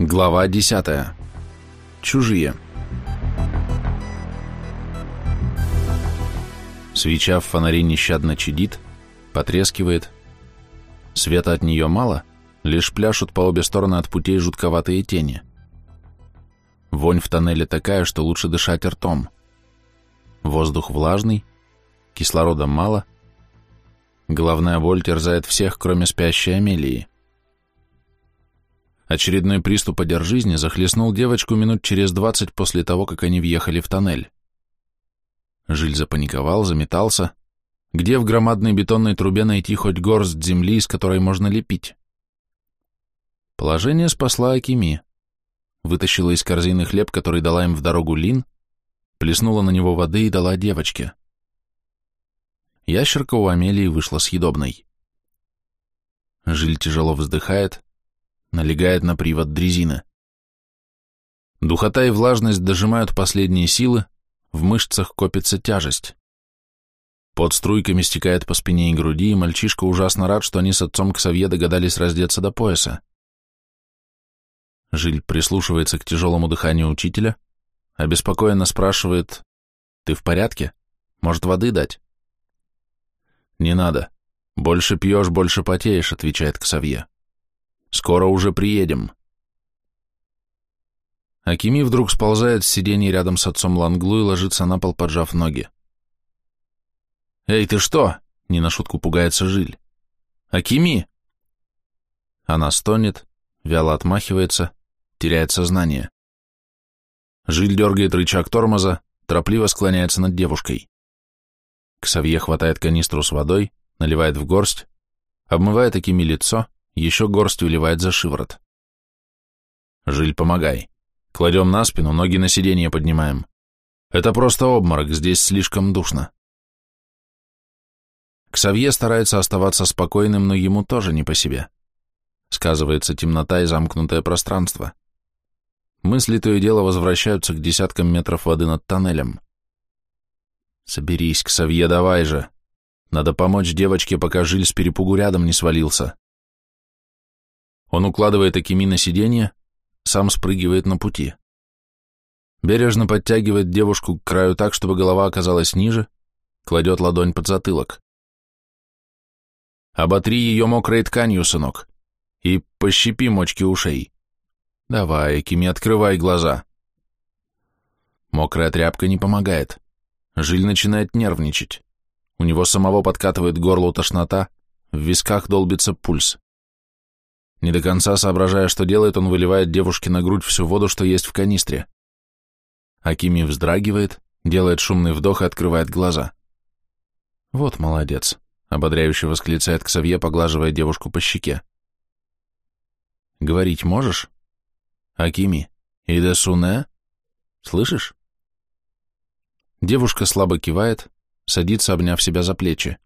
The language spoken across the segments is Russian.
Глава 10. Чужие. Свеча в фонаре нещадно чадит, потрескивает. Света от нее мало, лишь пляшут по обе стороны от путей жутковатые тени. Вонь в тоннеле такая, что лучше дышать ртом. Воздух влажный, кислорода мало. Головная боль терзает всех, кроме спящей Амелии. Очередной приступ одер жизни захлестнул девочку минут через двадцать после того, как они въехали в тоннель. Жиль запаниковал, заметался. Где в громадной бетонной трубе найти хоть горсть земли, из которой можно лепить? Положение спасла Акими. Вытащила из корзины хлеб, который дала им в дорогу Лин, плеснула на него воды и дала девочке. Ящерка у Амелии вышла съедобной. Жиль тяжело вздыхает, налегает на привод дрезины. Духота и влажность дожимают последние силы, в мышцах копится тяжесть. Под струйками стекает по спине и груди, и мальчишка ужасно рад, что они с отцом Ксавье догадались раздеться до пояса. Жиль прислушивается к тяжелому дыханию учителя, обеспокоенно спрашивает, «Ты в порядке? Может, воды дать?» «Не надо. Больше пьешь, больше потеешь», — отвечает Ксавье. Скоро уже приедем. Акими вдруг сползает с сиденья рядом с отцом Ланглу и ложится на пол, поджав ноги. «Эй, ты что?» — не на шутку пугается Жиль. «Акими!» Она стонет, вяло отмахивается, теряет сознание. Жиль дергает рычаг тормоза, торопливо склоняется над девушкой. Ксавье хватает канистру с водой, наливает в горсть, обмывает Акими лицо, еще горсть выливает за шиворот. Жиль, помогай. Кладем на спину, ноги на сиденье поднимаем. Это просто обморок, здесь слишком душно. Ксавье старается оставаться спокойным, но ему тоже не по себе. Сказывается темнота и замкнутое пространство. Мысли то и дело возвращаются к десяткам метров воды над тоннелем. Соберись, Ксавье, давай же. Надо помочь девочке, пока Жиль с перепугу рядом не свалился. Он укладывает Акими на сиденье, сам спрыгивает на пути. Бережно подтягивает девушку к краю так, чтобы голова оказалась ниже, кладет ладонь под затылок. Оботри ее мокрой тканью, сынок, и пощипи мочки ушей. Давай, Акими, открывай глаза. Мокрая тряпка не помогает. Жиль начинает нервничать. У него самого подкатывает горло тошнота, в висках долбится пульс. Не до конца соображая, что делает, он выливает девушке на грудь всю воду, что есть в канистре. Акими вздрагивает, делает шумный вдох и открывает глаза. «Вот молодец», — ободряюще восклицает Ксавье, поглаживая девушку по щеке. «Говорить можешь?» «Акими, иде суне? Слышишь?» Девушка слабо кивает, садится, обняв себя за плечи.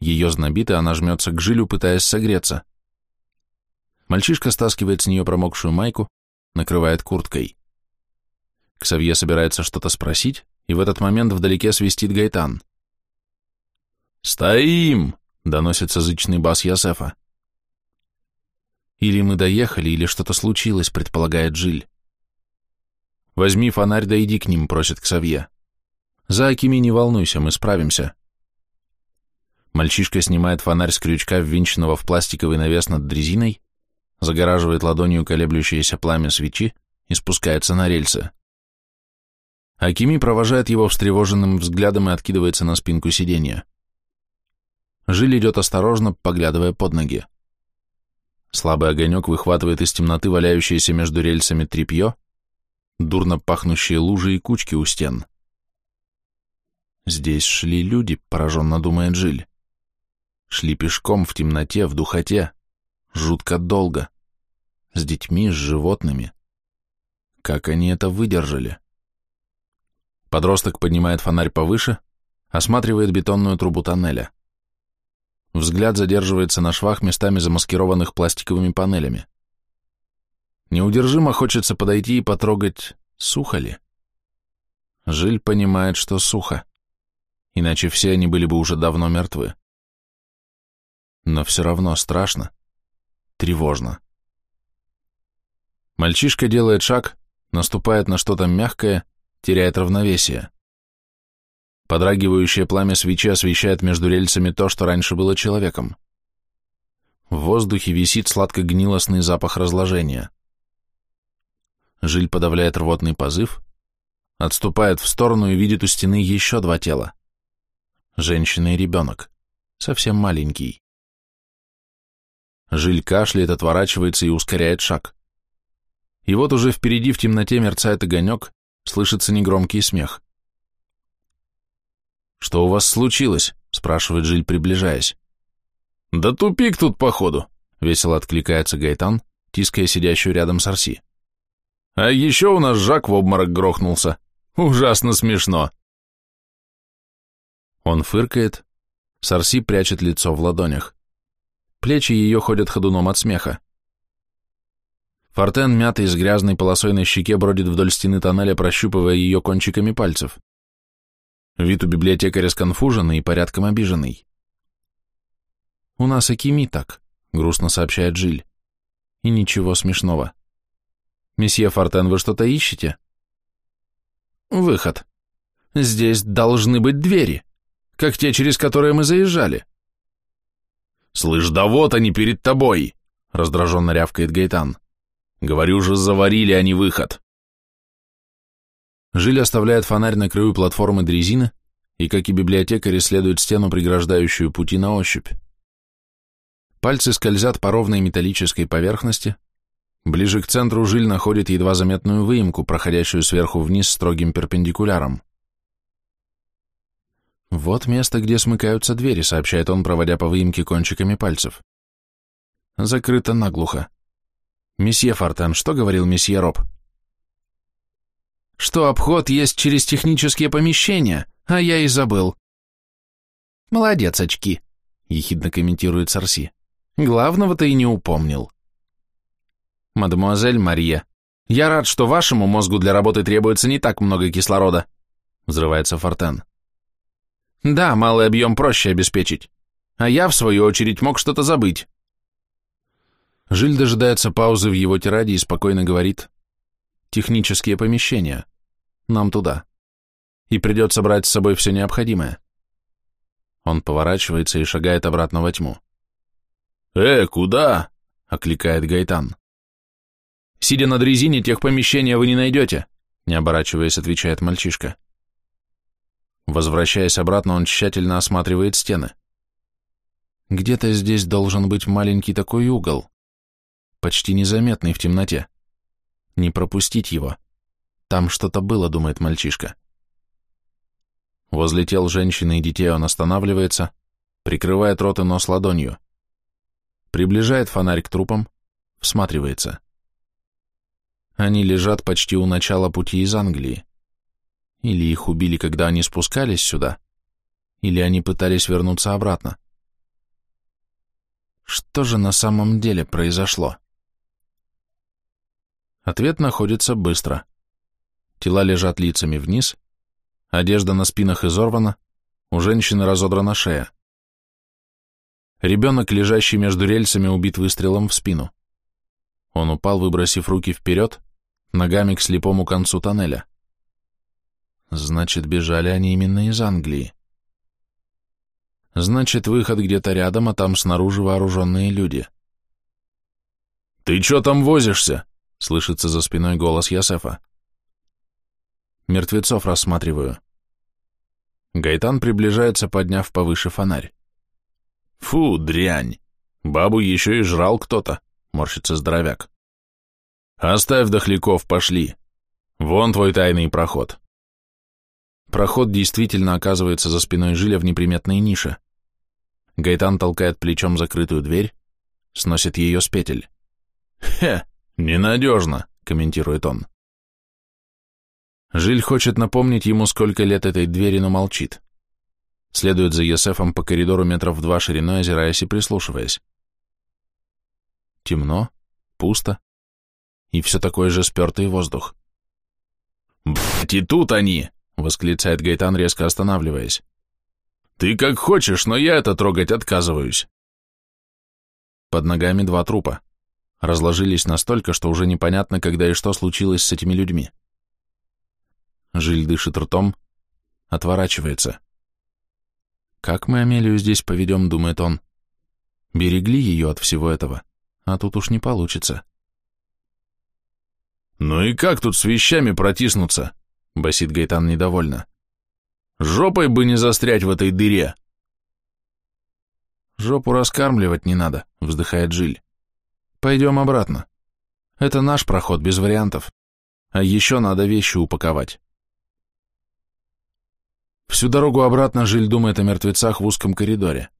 Ее знобит, и она жмется к жилю, пытаясь согреться. Мальчишка стаскивает с нее промокшую майку, накрывает курткой. Ксавье собирается что-то спросить, и в этот момент вдалеке свистит Гайтан. «Стоим!» — доносится зычный бас Ясефа. «Или мы доехали, или что-то случилось», — предполагает Жиль. «Возьми фонарь, да иди к ним», — просит Ксавье. «За Акими не волнуйся, мы справимся». Мальчишка снимает фонарь с крючка, ввинченного в пластиковый навес над дрезиной, загораживает ладонью колеблющееся пламя свечи и спускается на рельсы. Акими провожает его встревоженным взглядом и откидывается на спинку сиденья. Жиль идет осторожно, поглядывая под ноги. Слабый огонек выхватывает из темноты валяющиеся между рельсами тряпье, дурно пахнущие лужи и кучки у стен. Здесь шли люди, пораженно думает Жиль. Шли пешком в темноте, в духоте, жутко долго с детьми, с животными. Как они это выдержали? Подросток поднимает фонарь повыше, осматривает бетонную трубу тоннеля. Взгляд задерживается на швах, местами замаскированных пластиковыми панелями. Неудержимо хочется подойти и потрогать, сухо ли. Жиль понимает, что сухо, иначе все они были бы уже давно мертвы. Но все равно страшно, тревожно. Мальчишка делает шаг, наступает на что-то мягкое, теряет равновесие. Подрагивающее пламя свечи освещает между рельсами то, что раньше было человеком. В воздухе висит сладко-гнилостный запах разложения. Жиль подавляет рвотный позыв, отступает в сторону и видит у стены еще два тела. Женщина и ребенок, совсем маленький. Жиль кашляет, отворачивается и ускоряет шаг. И вот уже впереди в темноте мерцает огонек, слышится негромкий смех. «Что у вас случилось?» — спрашивает Жиль, приближаясь. «Да тупик тут, походу», — весело откликается Гайтан, тиская сидящую рядом Сарси. «А еще у нас Жак в обморок грохнулся. Ужасно смешно». Он фыркает, Сарси прячет лицо в ладонях. Плечи ее ходят ходуном от смеха. Фортен, мятый с грязной полосой на щеке, бродит вдоль стены тоннеля, прощупывая ее кончиками пальцев. Вид у библиотекаря сконфуженный и порядком обиженный. «У нас Акими так», — грустно сообщает Джиль. «И ничего смешного. Месье Фортен, вы что-то ищете?» «Выход. Здесь должны быть двери, как те, через которые мы заезжали». «Слышь, да вот они перед тобой!» — раздраженно рявкает Гайтан. Говорю же, заварили они выход. Жиль оставляет фонарь на краю платформы дрезины и, как и библиотекарь, исследует стену, преграждающую пути на ощупь. Пальцы скользят по ровной металлической поверхности. Ближе к центру жиль находит едва заметную выемку, проходящую сверху вниз строгим перпендикуляром. «Вот место, где смыкаются двери», — сообщает он, проводя по выемке кончиками пальцев. «Закрыто наглухо. «Месье Фортен, что говорил месье Роб?» «Что обход есть через технические помещения, а я и забыл». «Молодец, очки», — ехидно комментирует Сарси. «Главного-то и не упомнил». «Мадемуазель Мария, я рад, что вашему мозгу для работы требуется не так много кислорода», — взрывается Фортен. «Да, малый объем проще обеспечить, а я, в свою очередь, мог что-то забыть. Жиль дожидается паузы в его тираде и спокойно говорит «Технические помещения. Нам туда. И придется брать с собой все необходимое». Он поворачивается и шагает обратно во тьму. «Э, куда?» — окликает Гайтан. «Сидя на дрезине, тех помещения вы не найдете», — не оборачиваясь, отвечает мальчишка. Возвращаясь обратно, он тщательно осматривает стены. Где-то здесь должен быть маленький такой угол почти незаметный в темноте. Не пропустить его. Там что-то было, думает мальчишка. Возле тел женщины и детей он останавливается, прикрывает рот и нос ладонью. Приближает фонарь к трупам, всматривается. Они лежат почти у начала пути из Англии. Или их убили, когда они спускались сюда, или они пытались вернуться обратно. Что же на самом деле произошло? Ответ находится быстро. Тела лежат лицами вниз, одежда на спинах изорвана, у женщины разодрана шея. Ребенок, лежащий между рельсами, убит выстрелом в спину. Он упал, выбросив руки вперед, ногами к слепому концу тоннеля. Значит, бежали они именно из Англии. Значит, выход где-то рядом, а там снаружи вооруженные люди. «Ты чё там возишься?» Слышится за спиной голос Ясефа. Мертвецов рассматриваю. Гайтан приближается, подняв повыше фонарь. Фу, дрянь. Бабу еще и жрал кто-то, морщится здоровяк. Оставь дохляков, пошли. Вон твой тайный проход. Проход действительно оказывается за спиной Жиля в неприметной нише. Гайтан толкает плечом закрытую дверь, сносит ее с петель. Хе, «Ненадежно», — комментирует он. Жиль хочет напомнить ему, сколько лет этой двери, но молчит. Следует за Есефом по коридору метров два шириной, озираясь и прислушиваясь. Темно, пусто, и все такой же спертый воздух. «Блядь, и тут они!» — восклицает Гайтан, резко останавливаясь. «Ты как хочешь, но я это трогать отказываюсь». Под ногами два трупа. Разложились настолько, что уже непонятно, когда и что случилось с этими людьми. Жиль дышит ртом, отворачивается. «Как мы Амелию здесь поведем?» — думает он. «Берегли ее от всего этого, а тут уж не получится». «Ну и как тут с вещами протиснуться?» — басит Гайтан недовольно. «Жопой бы не застрять в этой дыре!» «Жопу раскармливать не надо», — вздыхает Жиль. «Пойдем обратно. Это наш проход, без вариантов. А еще надо вещи упаковать». Всю дорогу обратно Жиль думает о мертвецах в узком коридоре.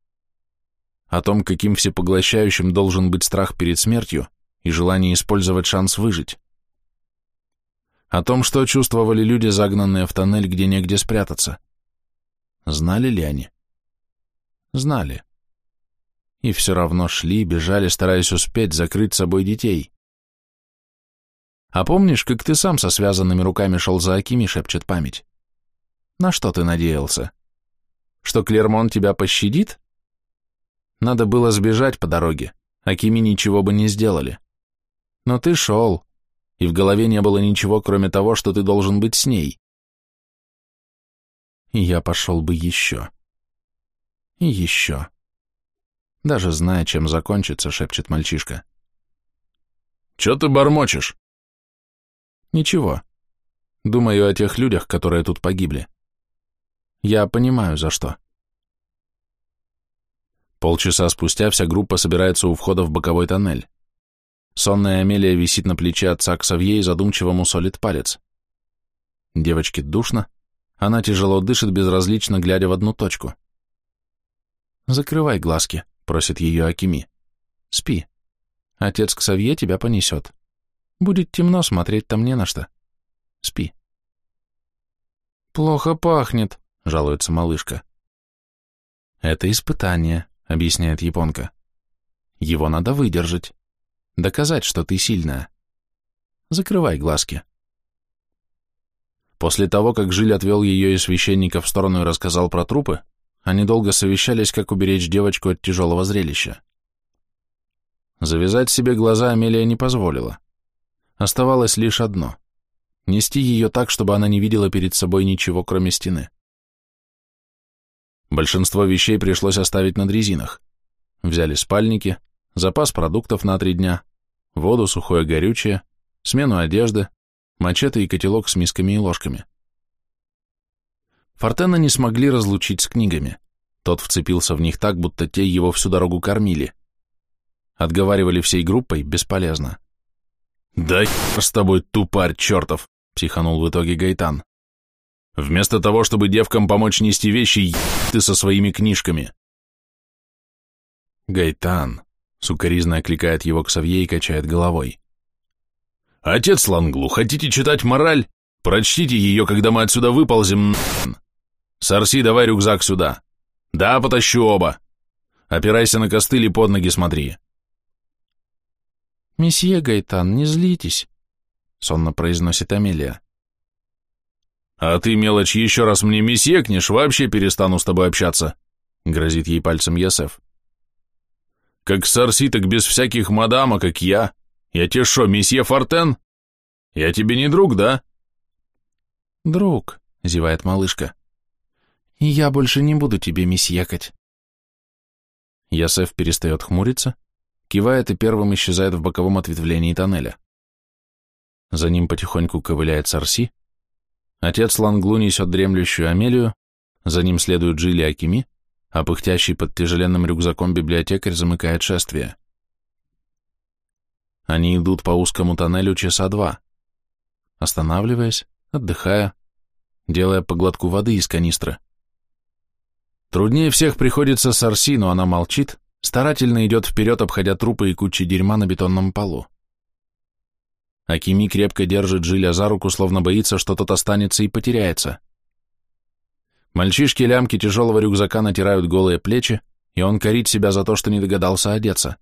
О том, каким всепоглощающим должен быть страх перед смертью и желание использовать шанс выжить. О том, что чувствовали люди, загнанные в тоннель, где негде спрятаться. Знали ли они? Знали. И все равно шли, бежали, стараясь успеть закрыть собой детей. А помнишь, как ты сам со связанными руками шел за Акими, шепчет память? На что ты надеялся? Что Клермон тебя пощадит? Надо было сбежать по дороге, а Кими ничего бы не сделали. Но ты шел, и в голове не было ничего, кроме того, что ты должен быть с ней. И я пошел бы еще. И еще. Даже зная, чем закончится, шепчет мальчишка. Че ты бормочешь? Ничего. Думаю о тех людях, которые тут погибли. Я понимаю, за что. Полчаса спустя вся группа собирается у входа в боковой тоннель. Сонная Амелия висит на плече отца Ксавье и задумчиво мусолит палец. Девочке душно, она тяжело дышит, безразлично глядя в одну точку. «Закрывай глазки», — просит ее Акими. «Спи. Отец Ксавье тебя понесет. Будет темно, смотреть там не на что. Спи». «Плохо пахнет», — жалуется малышка. «Это испытание», — объясняет японка. «Его надо выдержать. Доказать, что ты сильная. Закрывай глазки». После того, как Жиль отвел ее и священника в сторону и рассказал про трупы, они долго совещались, как уберечь девочку от тяжелого зрелища. Завязать себе глаза Амелия не позволила. Оставалось лишь одно — нести ее так, чтобы она не видела перед собой ничего, кроме стены. Большинство вещей пришлось оставить на дрезинах. Взяли спальники, запас продуктов на три дня, воду, сухое горючее, смену одежды, мачете и котелок с мисками и ложками. Фортена не смогли разлучить с книгами. Тот вцепился в них так, будто те его всю дорогу кормили. Отговаривали всей группой бесполезно. «Да с тобой, тупарь чертов!» — психанул в итоге Гайтан. Вместо того, чтобы девкам помочь нести вещи, ты со своими книжками. Гайтан, сукоризно окликает его к Савье и качает головой. Отец Ланглу, хотите читать мораль? Прочтите ее, когда мы отсюда выползем. Сарси, давай рюкзак сюда. Да, потащу оба. Опирайся на костыль и под ноги смотри. Месье Гайтан, не злитесь, сонно произносит Амелия. «А ты, мелочь, еще раз мне месьекнешь, вообще перестану с тобой общаться», — грозит ей пальцем Ясеф. «Как сорси, так без всяких мадама, как я. Я тебе шо, месье Фортен? Я тебе не друг, да?» «Друг», — зевает малышка. «И я больше не буду тебе месьекать». Ясеф перестает хмуриться, кивает и первым исчезает в боковом ответвлении тоннеля. За ним потихоньку ковыляет Сарси, Отец Ланглу несет дремлющую Амелию, за ним следует Джилли Акими, а пыхтящий под тяжеленным рюкзаком библиотекарь замыкает шествие. Они идут по узкому тоннелю часа два, останавливаясь, отдыхая, делая поглотку воды из канистры. Труднее всех приходится Сарси, но она молчит, старательно идет вперед, обходя трупы и кучи дерьма на бетонном полу. Акими крепко держит Жиля за руку, словно боится, что тот останется и потеряется. Мальчишки лямки тяжелого рюкзака натирают голые плечи, и он корит себя за то, что не догадался одеться.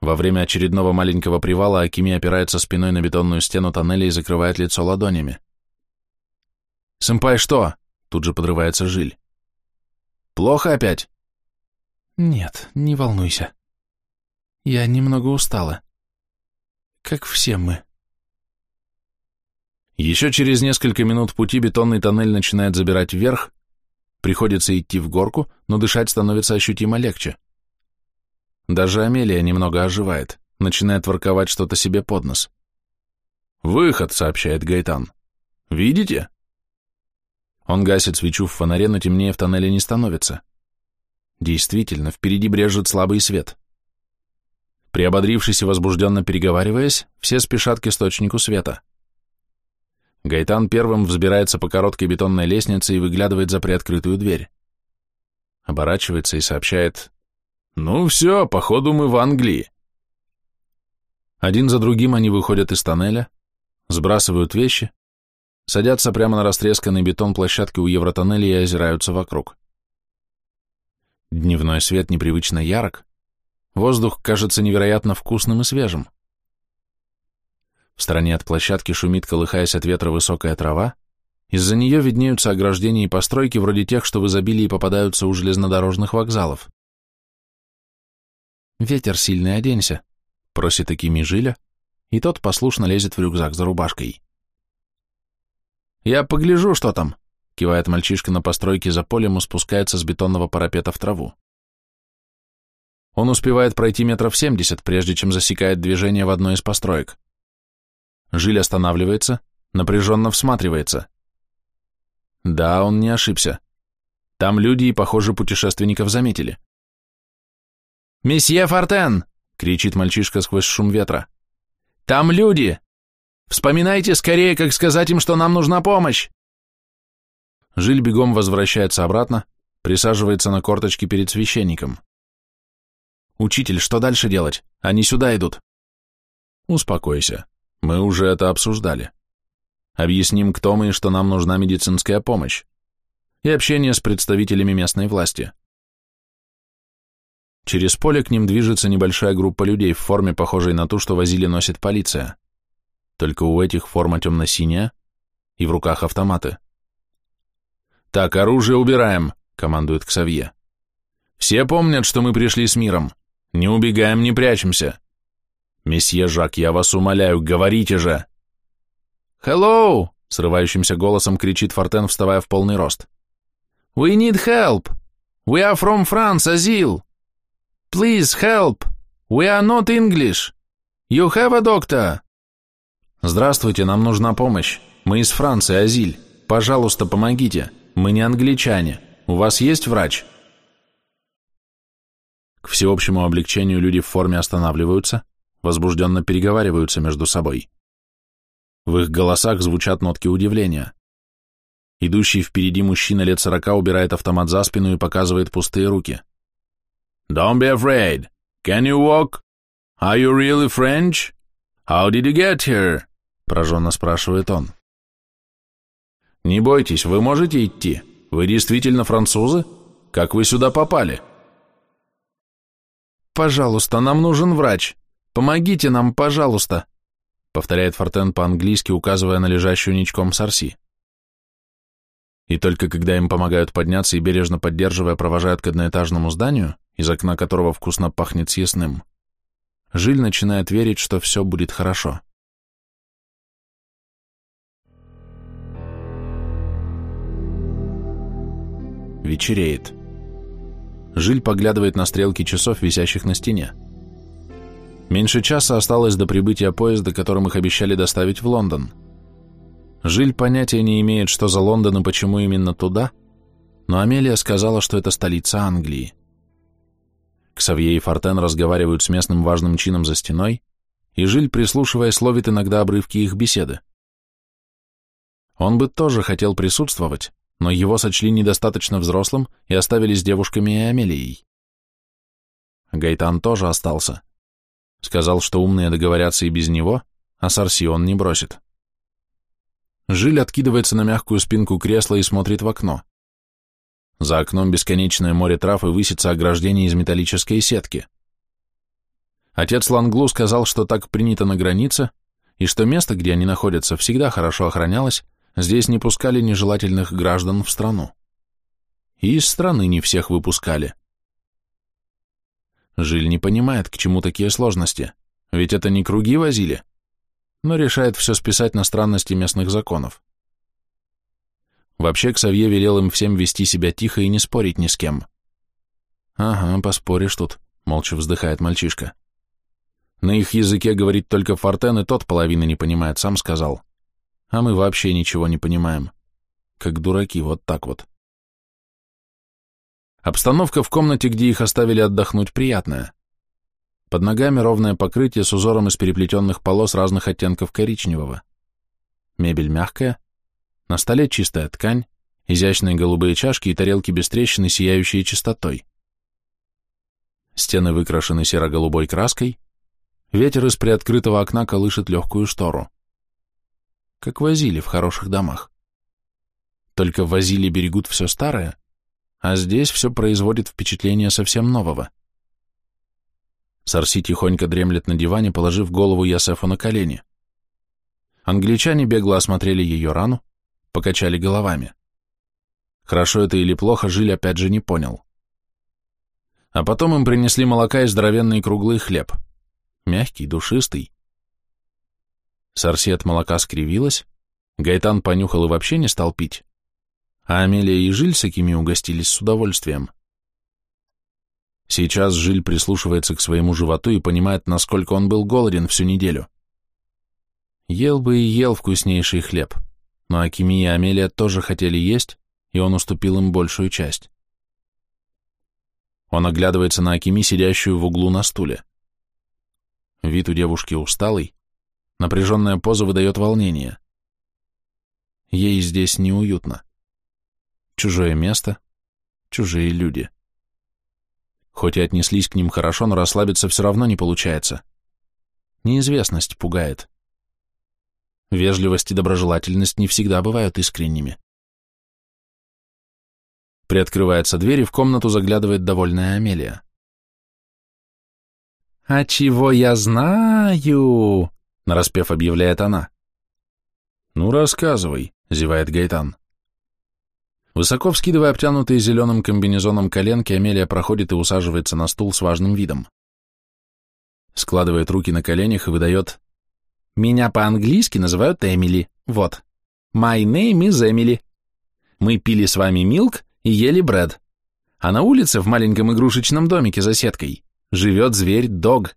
Во время очередного маленького привала Акими опирается спиной на бетонную стену тоннеля и закрывает лицо ладонями. «Сэмпай, что?» — тут же подрывается Жиль. «Плохо опять?» «Нет, не волнуйся». Я немного устала. Как все мы. Еще через несколько минут пути бетонный тоннель начинает забирать вверх, приходится идти в горку, но дышать становится ощутимо легче. Даже Амелия немного оживает, начинает ворковать что-то себе под нос. «Выход», — сообщает Гайтан. «Видите?» Он гасит свечу в фонаре, но темнее в тоннеле не становится. Действительно, впереди брежет слабый свет. Приободрившись и возбужденно переговариваясь, все спешат к источнику света. Гайтан первым взбирается по короткой бетонной лестнице и выглядывает за приоткрытую дверь. Оборачивается и сообщает «Ну все, походу мы в Англии». Один за другим они выходят из тоннеля, сбрасывают вещи, садятся прямо на растресканный бетон площадки у Евротоннеля и озираются вокруг. Дневной свет непривычно ярок, воздух кажется невероятно вкусным и свежим. В стороне от площадки шумит, колыхаясь от ветра высокая трава, из-за нее виднеются ограждения и постройки вроде тех, что в изобилии попадаются у железнодорожных вокзалов. «Ветер сильный, оденься», — просит Акими Жиля, и тот послушно лезет в рюкзак за рубашкой. «Я погляжу, что там», — кивает мальчишка на постройке за полем и спускается с бетонного парапета в траву. Он успевает пройти метров семьдесят, прежде чем засекает движение в одной из построек. Жиль останавливается, напряженно всматривается. Да, он не ошибся. Там люди и, похоже, путешественников заметили. «Месье Фортен!» — кричит мальчишка сквозь шум ветра. «Там люди! Вспоминайте скорее, как сказать им, что нам нужна помощь!» Жиль бегом возвращается обратно, присаживается на корточки перед священником. «Учитель, что дальше делать? Они сюда идут». «Успокойся. Мы уже это обсуждали. Объясним, кто мы и что нам нужна медицинская помощь. И общение с представителями местной власти. Через поле к ним движется небольшая группа людей в форме, похожей на ту, что возили носит полиция. Только у этих форма темно-синяя и в руках автоматы. «Так, оружие убираем», — командует Ксавье. «Все помнят, что мы пришли с миром. Не убегаем, не прячемся. Месье Жак, я вас умоляю, говорите же!» «Hello!» — срывающимся голосом кричит Фортен, вставая в полный рост. «We need help! We are from France, Azil! Please help! We are not English! You have a doctor!» «Здравствуйте, нам нужна помощь. Мы из Франции, Азиль. Пожалуйста, помогите. Мы не англичане. У вас есть врач?» К всеобщему облегчению люди в форме останавливаются, возбужденно переговариваются между собой. В их голосах звучат нотки удивления. Идущий впереди мужчина лет сорока убирает автомат за спину и показывает пустые руки. «Don't be afraid. Can you walk? Are you really French? How did you get here?» Пораженно спрашивает он. «Не бойтесь, вы можете идти? Вы действительно французы? Как вы сюда попали?» «Пожалуйста, нам нужен врач», «Помогите нам, пожалуйста», — повторяет Фортен по-английски, указывая на лежащую ничком Сарси. И только когда им помогают подняться и бережно поддерживая провожают к одноэтажному зданию, из окна которого вкусно пахнет съестным, Жиль начинает верить, что все будет хорошо. Вечереет. Жиль поглядывает на стрелки часов, висящих на стене. Меньше часа осталось до прибытия поезда, которым их обещали доставить в Лондон. Жиль понятия не имеет, что за Лондон и почему именно туда, но Амелия сказала, что это столица Англии. Ксавье и Фортен разговаривают с местным важным чином за стеной, и Жиль, прислушиваясь, ловит иногда обрывки их беседы. Он бы тоже хотел присутствовать, но его сочли недостаточно взрослым и оставили с девушками и Амелией. Гайтан тоже остался. Сказал, что умные договорятся и без него, а Сарси он не бросит. Жиль откидывается на мягкую спинку кресла и смотрит в окно. За окном бесконечное море трав и высится ограждение из металлической сетки. Отец Ланглу сказал, что так принято на границе, и что место, где они находятся, всегда хорошо охранялось, здесь не пускали нежелательных граждан в страну. И из страны не всех выпускали. Жиль не понимает, к чему такие сложности, ведь это не круги возили, но решает все списать на странности местных законов. Вообще, Ксавье велел им всем вести себя тихо и не спорить ни с кем. «Ага, поспоришь тут», — молча вздыхает мальчишка. «На их языке говорит только Фортен, и тот половины не понимает, сам сказал. А мы вообще ничего не понимаем. Как дураки, вот так вот». Обстановка в комнате, где их оставили отдохнуть, приятная. Под ногами ровное покрытие с узором из переплетенных полос разных оттенков коричневого. Мебель мягкая, на столе чистая ткань, изящные голубые чашки и тарелки без трещины, сияющие чистотой. Стены выкрашены серо-голубой краской, ветер из приоткрытого окна колышет легкую штору. Как возили в хороших домах. Только возили берегут все старое, а здесь все производит впечатление совсем нового. Сарси тихонько дремлет на диване, положив голову Ясефу на колени. Англичане бегло осмотрели ее рану, покачали головами. Хорошо это или плохо, Жиль опять же не понял. А потом им принесли молока и здоровенный круглый хлеб. Мягкий, душистый. Сарси от молока скривилась, Гайтан понюхал и вообще не стал пить а Амелия и Жиль с Акими угостились с удовольствием. Сейчас Жиль прислушивается к своему животу и понимает, насколько он был голоден всю неделю. Ел бы и ел вкуснейший хлеб, но Акими и Амелия тоже хотели есть, и он уступил им большую часть. Он оглядывается на Акими, сидящую в углу на стуле. Вид у девушки усталый, напряженная поза выдает волнение. Ей здесь неуютно. Чужое место, чужие люди. Хоть и отнеслись к ним хорошо, но расслабиться все равно не получается. Неизвестность пугает. Вежливость и доброжелательность не всегда бывают искренними. Приоткрывается дверь, и в комнату заглядывает довольная Амелия. «А чего я знаю?» — нараспев объявляет она. «Ну, рассказывай», — зевает Гайтан. Высоко вскидывая обтянутые зеленым комбинезоном коленки, Амелия проходит и усаживается на стул с важным видом. Складывает руки на коленях и выдает «Меня по-английски называют Эмили, вот. My name is Emily. Мы пили с вами милк и ели бред. А на улице в маленьком игрушечном домике за сеткой живет зверь-дог.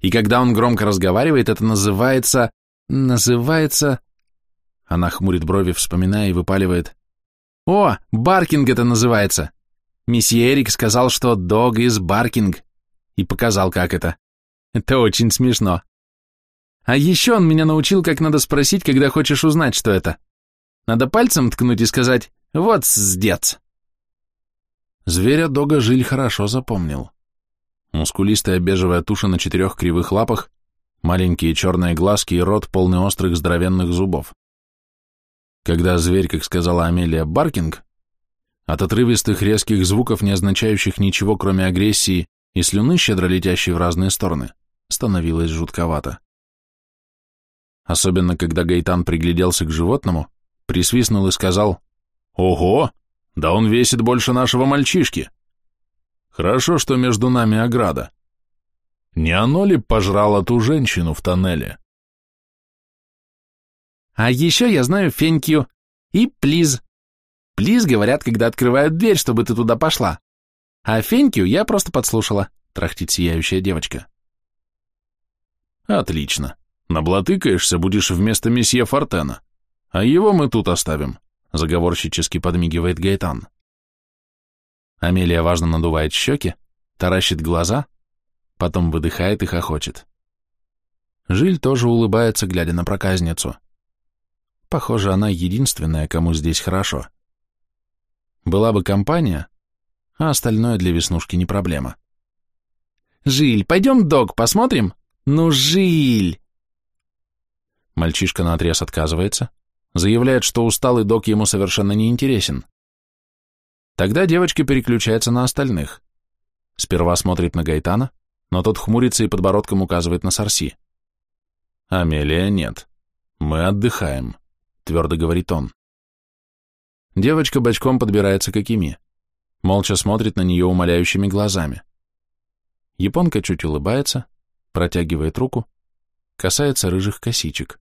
И когда он громко разговаривает, это называется... называется... Она хмурит брови, вспоминая и выпаливает. «О, баркинг это называется! Месье Эрик сказал, что dog is barking, и показал, как это. Это очень смешно. А еще он меня научил, как надо спросить, когда хочешь узнать, что это. Надо пальцем ткнуть и сказать «Вот сдец». Зверя Дога Жиль хорошо запомнил. Мускулистая бежевая туша на четырех кривых лапах, маленькие черные глазки и рот, полный острых здоровенных зубов. Когда зверь, как сказала Амелия, баркинг, от отрывистых резких звуков, не означающих ничего, кроме агрессии и слюны, щедро летящей в разные стороны, становилось жутковато. Особенно, когда Гайтан пригляделся к животному, присвистнул и сказал «Ого, да он весит больше нашего мальчишки! Хорошо, что между нами ограда. Не оно ли пожрало ту женщину в тоннеле?» А еще я знаю фенькию и плиз. Плиз говорят, когда открывают дверь, чтобы ты туда пошла. А фенькию я просто подслушала, трахтит сияющая девочка. Отлично. Наблатыкаешься, будешь вместо месье Фортена. А его мы тут оставим, заговорщически подмигивает Гайтан. Амелия важно надувает щеки, таращит глаза, потом выдыхает и хохочет. Жиль тоже улыбается, глядя на проказницу. Похоже, она единственная, кому здесь хорошо. Была бы компания, а остальное для Веснушки не проблема. «Жиль, пойдем, док, посмотрим? Ну, Жиль!» Мальчишка наотрез отказывается, заявляет, что усталый док ему совершенно не интересен. Тогда девочка переключается на остальных. Сперва смотрит на Гайтана, но тот хмурится и подбородком указывает на Сарси. «Амелия, нет. Мы отдыхаем твердо говорит он. Девочка бочком подбирается к Акими. Молча смотрит на нее умоляющими глазами. Японка чуть улыбается, протягивает руку, касается рыжих косичек.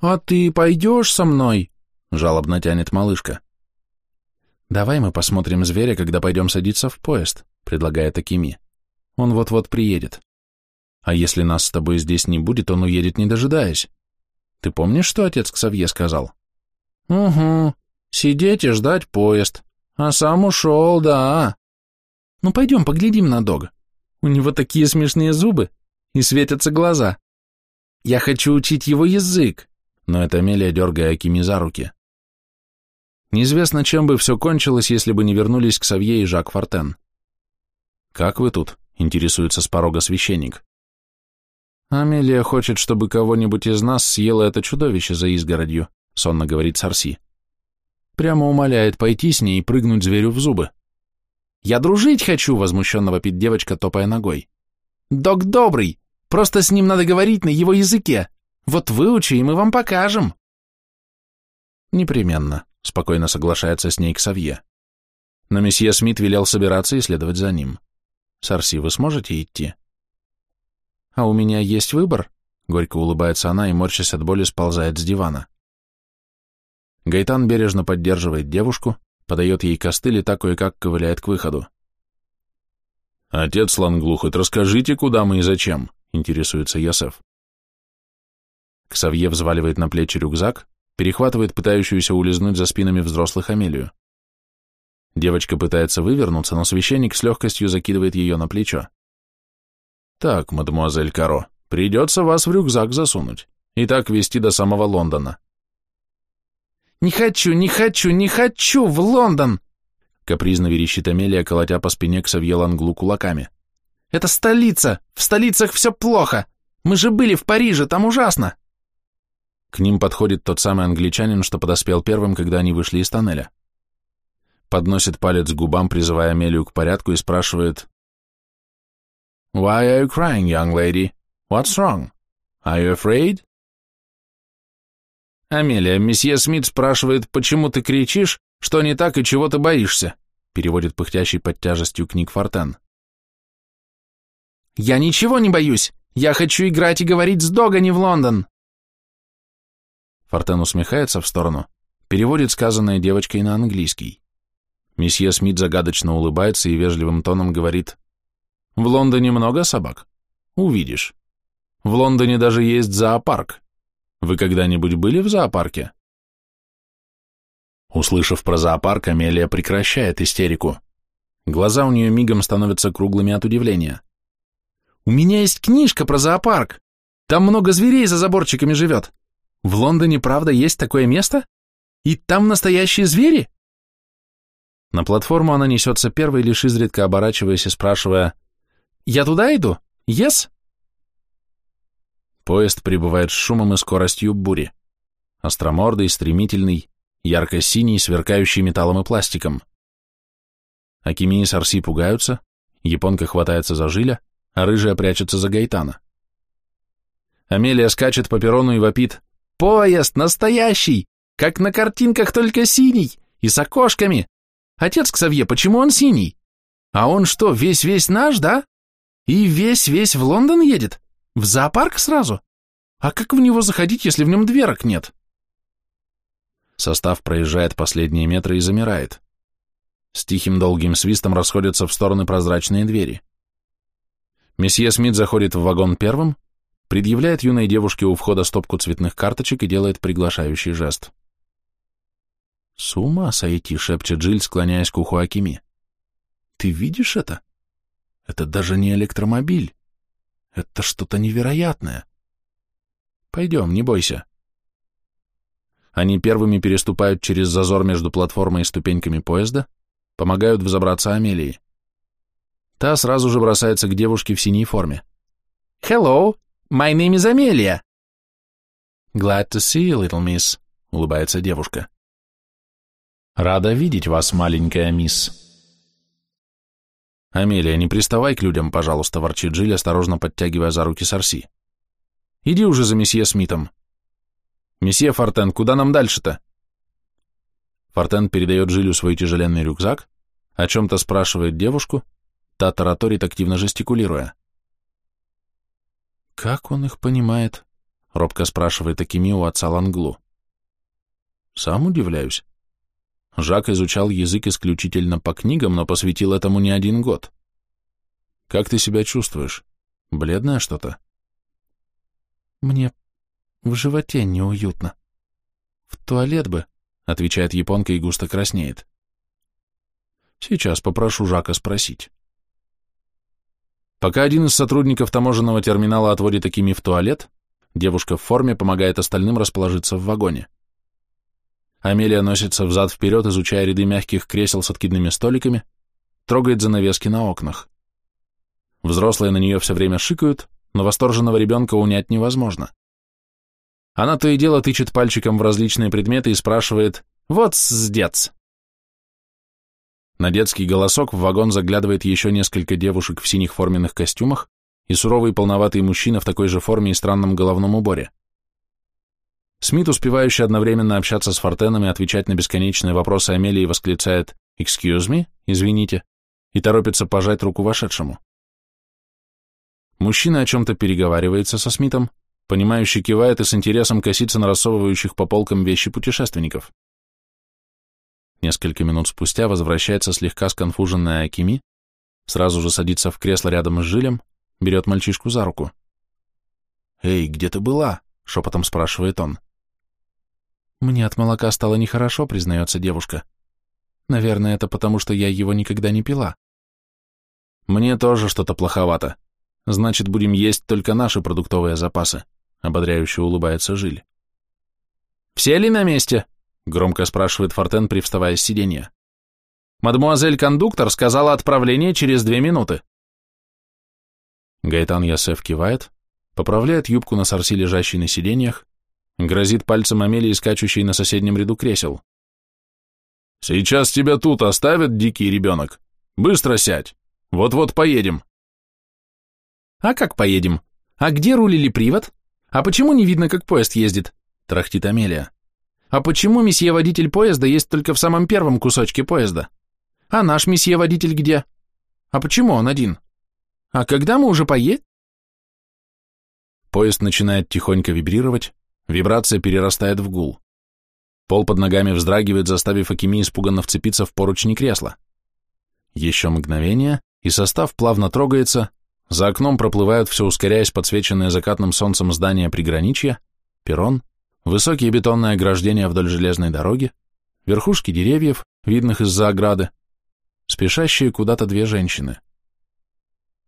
«А ты пойдешь со мной?» — жалобно тянет малышка. «Давай мы посмотрим зверя, когда пойдем садиться в поезд», — предлагает Акими. «Он вот-вот приедет. А если нас с тобой здесь не будет, он уедет, не дожидаясь. Ты помнишь, что отец Ксавье сказал?» «Угу. Сидеть и ждать поезд. А сам ушел, да. Ну, пойдем поглядим на Дога. У него такие смешные зубы и светятся глаза. Я хочу учить его язык, но это Амелия, дергая Акими за руки. Неизвестно, чем бы все кончилось, если бы не вернулись к Савье и Жак Фортен. «Как вы тут?» — интересуется с порога священник. «Амелия хочет, чтобы кого-нибудь из нас съело это чудовище за изгородью», — сонно говорит Сарси. Прямо умоляет пойти с ней и прыгнуть зверю в зубы. «Я дружить хочу!» — возмущенно вопит девочка, топая ногой. «Док добрый! Просто с ним надо говорить на его языке! Вот выучи, и мы вам покажем!» «Непременно», — спокойно соглашается с ней Ксавье. Но месье Смит велел собираться и следовать за ним. «Сарси, вы сможете идти?» «А у меня есть выбор?» — горько улыбается она и, морщась от боли, сползает с дивана. Гайтан бережно поддерживает девушку, подает ей костыль и так кое-как ковыляет к выходу. «Отец Ланглухот, расскажите, куда мы и зачем?» — интересуется Йосеф. Ксавье взваливает на плечи рюкзак, перехватывает пытающуюся улизнуть за спинами взрослых Амелию. Девочка пытается вывернуться, но священник с легкостью закидывает ее на плечо. «Так, мадемуазель Каро, придется вас в рюкзак засунуть и так везти до самого Лондона. «Не хочу, не хочу, не хочу в Лондон!» Капризно верещит Амелия, колотя по спине к Савье кулаками. «Это столица! В столицах все плохо! Мы же были в Париже, там ужасно!» К ним подходит тот самый англичанин, что подоспел первым, когда они вышли из тоннеля. Подносит палец к губам, призывая Амелию к порядку, и спрашивает «Why are you crying, young lady? What's wrong? Are you afraid?» «Амелия, месье Смит спрашивает, почему ты кричишь, что не так и чего ты боишься?» переводит пыхтящий под тяжестью книг Фортен. «Я ничего не боюсь! Я хочу играть и говорить с Догани в Лондон!» Фортен усмехается в сторону, переводит сказанное девочкой на английский. Месье Смит загадочно улыбается и вежливым тоном говорит, «В Лондоне много собак? Увидишь. В Лондоне даже есть зоопарк. Вы когда-нибудь были в зоопарке? Услышав про зоопарк, Амелия прекращает истерику. Глаза у нее мигом становятся круглыми от удивления. «У меня есть книжка про зоопарк. Там много зверей за заборчиками живет. В Лондоне, правда, есть такое место? И там настоящие звери?» На платформу она несется первой, лишь изредка оборачиваясь и спрашивая «Я туда иду? Yes?» Поезд прибывает с шумом и скоростью бури. Остромордый, стремительный, ярко-синий, сверкающий металлом и пластиком. Акими и Сарси пугаются, японка хватается за жиля, а рыжая прячется за Гайтана. Амелия скачет по перрону и вопит «Поезд настоящий! Как на картинках, только синий! И с окошками! Отец Ксавье, почему он синий? А он что, весь-весь наш, да? И весь-весь в Лондон едет? В зоопарк сразу? А как в него заходить, если в нем дверок нет? Состав проезжает последние метры и замирает. С тихим долгим свистом расходятся в стороны прозрачные двери. Месье Смит заходит в вагон первым, предъявляет юной девушке у входа стопку цветных карточек и делает приглашающий жест. «С ума сойти!» — шепчет Джиль, склоняясь к уху Акими. «Ты видишь это? Это даже не электромобиль. Это что-то невероятное. Пойдем, не бойся. Они первыми переступают через зазор между платформой и ступеньками поезда, помогают взобраться Амелии. Та сразу же бросается к девушке в синей форме. «Hello, my name is Amelia». «Glad to see you, little miss», — улыбается девушка. «Рада видеть вас, маленькая мисс». «Амелия, не приставай к людям, пожалуйста», — ворчит Джиль, осторожно подтягивая за руки Сарси. «Иди уже за месье Смитом». «Месье Фортен, куда нам дальше-то?» Фортен передает Джилю свой тяжеленный рюкзак, о чем-то спрашивает девушку, та тараторит, активно жестикулируя. «Как он их понимает?» — робко спрашивает Акими у отца Ланглу. «Сам удивляюсь. Жак изучал язык исключительно по книгам, но посвятил этому не один год. Как ты себя чувствуешь? Бледное что-то?» «Мне в животе неуютно. В туалет бы», — отвечает японка и густо краснеет. «Сейчас попрошу Жака спросить». Пока один из сотрудников таможенного терминала отводит Акими в туалет, девушка в форме помогает остальным расположиться в вагоне. Амелия носится взад-вперед, изучая ряды мягких кресел с откидными столиками, трогает занавески на окнах. Взрослые на нее все время шикают, но восторженного ребенка унять невозможно. Она то и дело тычет пальчиком в различные предметы и спрашивает «Вот сдец!» На детский голосок в вагон заглядывает еще несколько девушек в синих форменных костюмах и суровый полноватый мужчина в такой же форме и странном головном уборе. Смит, успевающий одновременно общаться с Фортеном и отвечать на бесконечные вопросы Амелии, восклицает «Excuse me? Извините» и торопится пожать руку вошедшему. Мужчина о чем-то переговаривается со Смитом, понимающий кивает и с интересом косится на рассовывающих по полкам вещи путешественников. Несколько минут спустя возвращается слегка сконфуженная Акими, сразу же садится в кресло рядом с Жилем, берет мальчишку за руку. «Эй, где ты была?» — шепотом спрашивает он. «Мне от молока стало нехорошо», — признается девушка. «Наверное, это потому, что я его никогда не пила». «Мне тоже что-то плоховато. Значит, будем есть только наши продуктовые запасы», — ободряюще улыбается Жиль. «Все ли на месте?» — громко спрашивает Фортен, привставая с сиденья. «Мадемуазель-кондуктор сказала отправление через две минуты». Гайтан Ясеф кивает, поправляет юбку на сорси, лежащей на сиденьях, грозит пальцем Амелии, скачущей на соседнем ряду кресел. «Сейчас тебя тут оставят, дикий ребенок. Быстро сядь. Вот-вот поедем». «А как поедем? А где руль или привод? А почему не видно, как поезд ездит?» — трахтит Амелия. А почему месье-водитель поезда есть только в самом первом кусочке поезда? А наш месье-водитель где? А почему он один? А когда мы уже поедем? Поезд начинает тихонько вибрировать, вибрация перерастает в гул. Пол под ногами вздрагивает, заставив Акими испуганно вцепиться в поручни кресла. Еще мгновение, и состав плавно трогается, за окном проплывают, все ускоряясь, подсвеченные закатным солнцем здания приграничья, перрон, Высокие бетонные ограждения вдоль железной дороги, верхушки деревьев, видных из-за ограды, спешащие куда-то две женщины.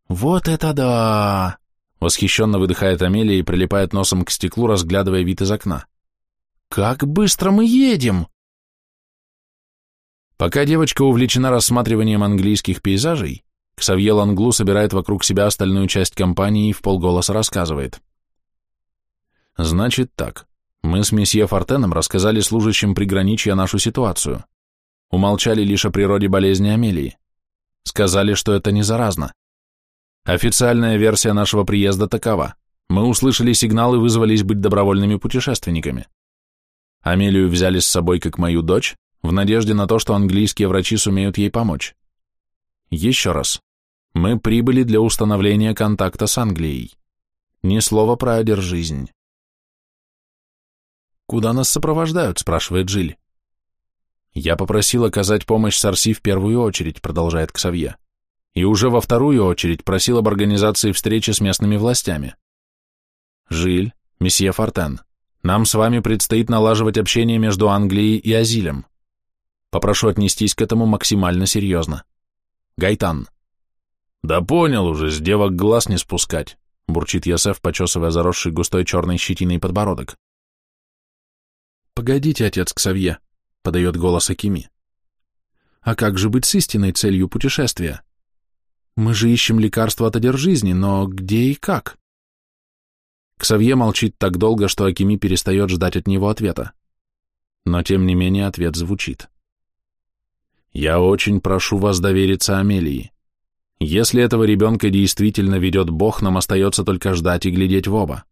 «Вот это да!» — восхищенно выдыхает Амелия и прилипает носом к стеклу, разглядывая вид из окна. «Как быстро мы едем!» Пока девочка увлечена рассматриванием английских пейзажей, Ксавье Ланглу собирает вокруг себя остальную часть компании и в полголоса рассказывает. «Значит так. Мы с месье Фортеном рассказали служащим приграничья нашу ситуацию. Умолчали лишь о природе болезни Амелии. Сказали, что это не заразно. Официальная версия нашего приезда такова. Мы услышали сигнал и вызвались быть добровольными путешественниками. Амелию взяли с собой как мою дочь, в надежде на то, что английские врачи сумеют ей помочь. Еще раз. Мы прибыли для установления контакта с Англией. Ни слова про одержизнь. «Куда нас сопровождают?» – спрашивает Джиль. «Я попросил оказать помощь Сарси в первую очередь», – продолжает Ксавье. «И уже во вторую очередь просил об организации встречи с местными властями. Жиль, месье Фортен, нам с вами предстоит налаживать общение между Англией и Азилем. Попрошу отнестись к этому максимально серьезно. Гайтан». «Да понял уже, с девок глаз не спускать», – бурчит Ясеф, почесывая заросший густой черной щетиной подбородок. «Погодите, отец Ксавье», — подает голос Акими. «А как же быть с истинной целью путешествия? Мы же ищем лекарство от одержизни, но где и как?» Ксавье молчит так долго, что Акими перестает ждать от него ответа. Но тем не менее ответ звучит. «Я очень прошу вас довериться Амелии. Если этого ребенка действительно ведет Бог, нам остается только ждать и глядеть в оба».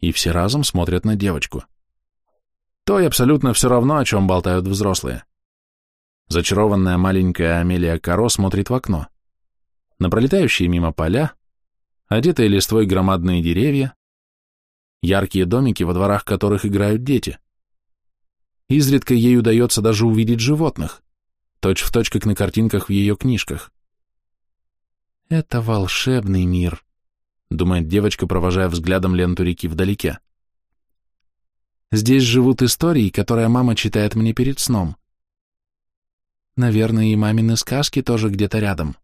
И все разом смотрят на девочку. Той абсолютно все равно, о чем болтают взрослые. Зачарованная маленькая Амелия Каро смотрит в окно, на пролетающие мимо поля, одетые листвой громадные деревья, яркие домики, во дворах которых играют дети. Изредка ей удается даже увидеть животных, точь-в-точь, точь, как на картинках в ее книжках. «Это волшебный мир», — думает девочка, провожая взглядом ленту реки вдалеке. «Здесь живут истории, которые мама читает мне перед сном. Наверное, и мамины сказки тоже где-то рядом.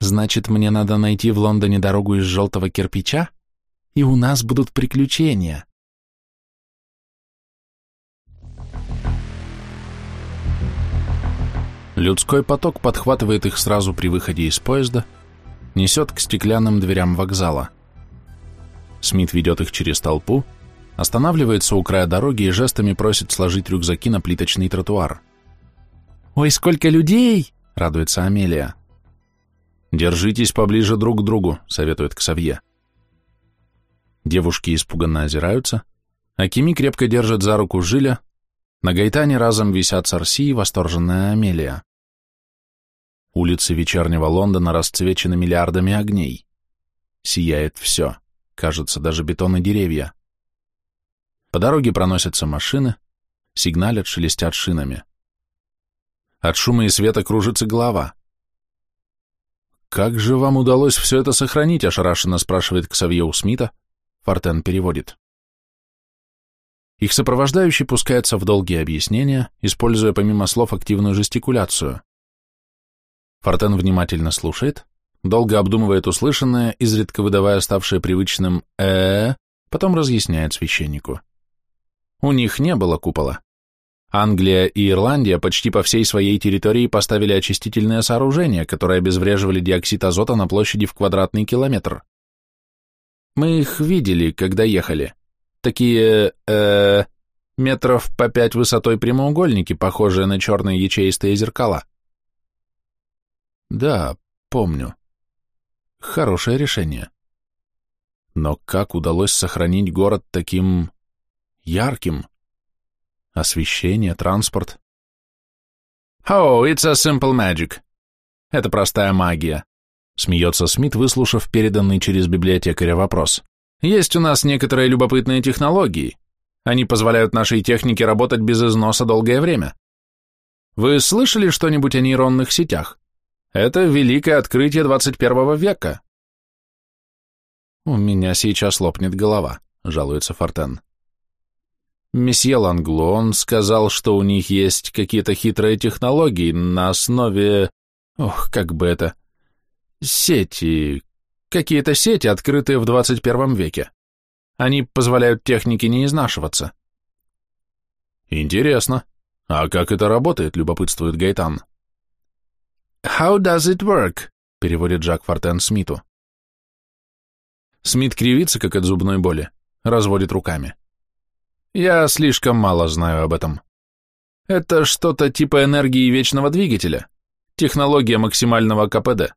Значит, мне надо найти в Лондоне дорогу из желтого кирпича, и у нас будут приключения». Людской поток подхватывает их сразу при выходе из поезда, несет к стеклянным дверям вокзала. Смит ведет их через толпу, останавливается у края дороги и жестами просит сложить рюкзаки на плиточный тротуар. «Ой, сколько людей!» — радуется Амелия. «Держитесь поближе друг к другу», — советует Ксавье. Девушки испуганно озираются, а Кими крепко держит за руку Жиля, на Гайтане разом висят Сарси и восторженная Амелия. Улицы вечернего Лондона расцвечены миллиардами огней. Сияет все, кажется, даже бетон и деревья. По дороге проносятся машины, сигналят, шелестят шинами. От шума и света кружится голова. «Как же вам удалось все это сохранить?» – ошарашенно спрашивает Ксавье у Смита. Фортен переводит. Их сопровождающий пускается в долгие объяснения, используя помимо слов активную жестикуляцию. Фортен внимательно слушает, долго обдумывает услышанное, изредка выдавая ставшее привычным э, потом разъясняет священнику. У них не было купола. Англия и Ирландия почти по всей своей территории поставили очистительные сооружения, которые обезвреживали диоксид азота на площади в квадратный километр. Мы их видели, когда ехали. Такие, э, метров по пять высотой прямоугольники, похожие на черные ячеистые зеркала. Да, помню. Хорошее решение. Но как удалось сохранить город таким ярким? Освещение, транспорт. Oh, it's a simple magic. Это простая магия. Смеется Смит, выслушав переданный через библиотекаря вопрос. Есть у нас некоторые любопытные технологии. Они позволяют нашей технике работать без износа долгое время. Вы слышали что-нибудь о нейронных сетях? Это великое открытие 21 века. У меня сейчас лопнет голова, жалуется Фортен. Месье Ланглон сказал, что у них есть какие-то хитрые технологии на основе... Ох, как бы это... Сети, Какие-то сети, открытые в 21 веке. Они позволяют технике не изнашиваться. Интересно. А как это работает, любопытствует Гайтан. How does it work? переводит Жак Фортен Смиту. Смит кривится, как от зубной боли, разводит руками. Я слишком мало знаю об этом. Это что-то типа энергии вечного двигателя, технология максимального КПД.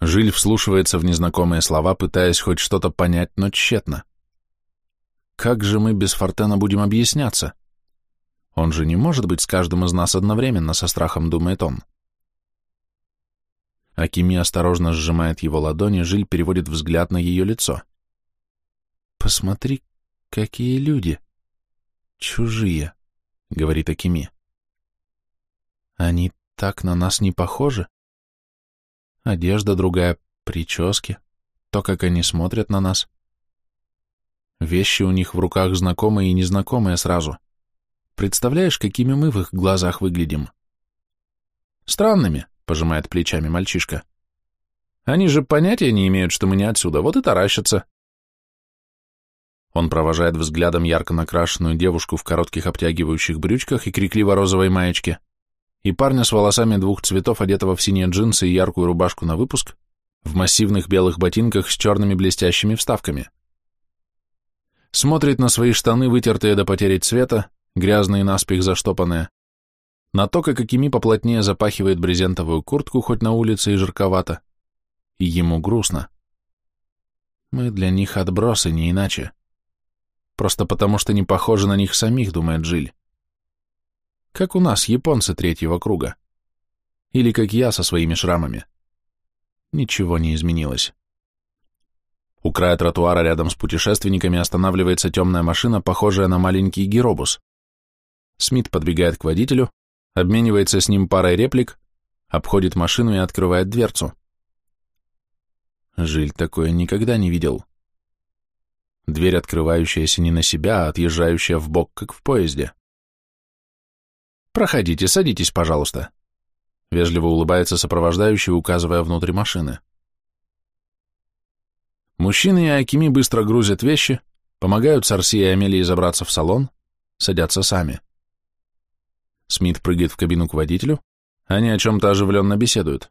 Жиль вслушивается в незнакомые слова, пытаясь хоть что-то понять, но тщетно. Как же мы без Фортена будем объясняться? Он же не может быть с каждым из нас одновременно, со страхом думает он. Акими осторожно сжимает его ладони, Жиль переводит взгляд на ее лицо. «Посмотри, какие люди! Чужие!» — говорит Акими. «Они так на нас не похожи!» Одежда другая, прически, то, как они смотрят на нас. Вещи у них в руках знакомые и незнакомые сразу. Представляешь, какими мы в их глазах выглядим? Странными, пожимает плечами мальчишка. Они же понятия не имеют, что мы не отсюда, вот и таращатся. Он провожает взглядом ярко накрашенную девушку в коротких обтягивающих брючках и крикливо-розовой маечке и парня с волосами двух цветов, одетого в синие джинсы и яркую рубашку на выпуск, в массивных белых ботинках с черными блестящими вставками. Смотрит на свои штаны, вытертые до потери цвета, грязные наспех заштопанные, на то, как Акими поплотнее запахивает брезентовую куртку, хоть на улице и жарковато, и ему грустно. Мы для них отбросы, не иначе. Просто потому, что не похожи на них самих, думает Жиль как у нас японцы третьего круга. Или как я со своими шрамами. Ничего не изменилось. У края тротуара рядом с путешественниками останавливается темная машина, похожая на маленький гиробус. Смит подбегает к водителю, обменивается с ним парой реплик, обходит машину и открывает дверцу. Жиль такое никогда не видел. Дверь, открывающаяся не на себя, а отъезжающая в бок, как в поезде. «Проходите, садитесь, пожалуйста», — вежливо улыбается сопровождающий, указывая внутрь машины. Мужчины и Акими быстро грузят вещи, помогают Сарси и Амелии забраться в салон, садятся сами. Смит прыгает в кабину к водителю, они о чем-то оживленно беседуют.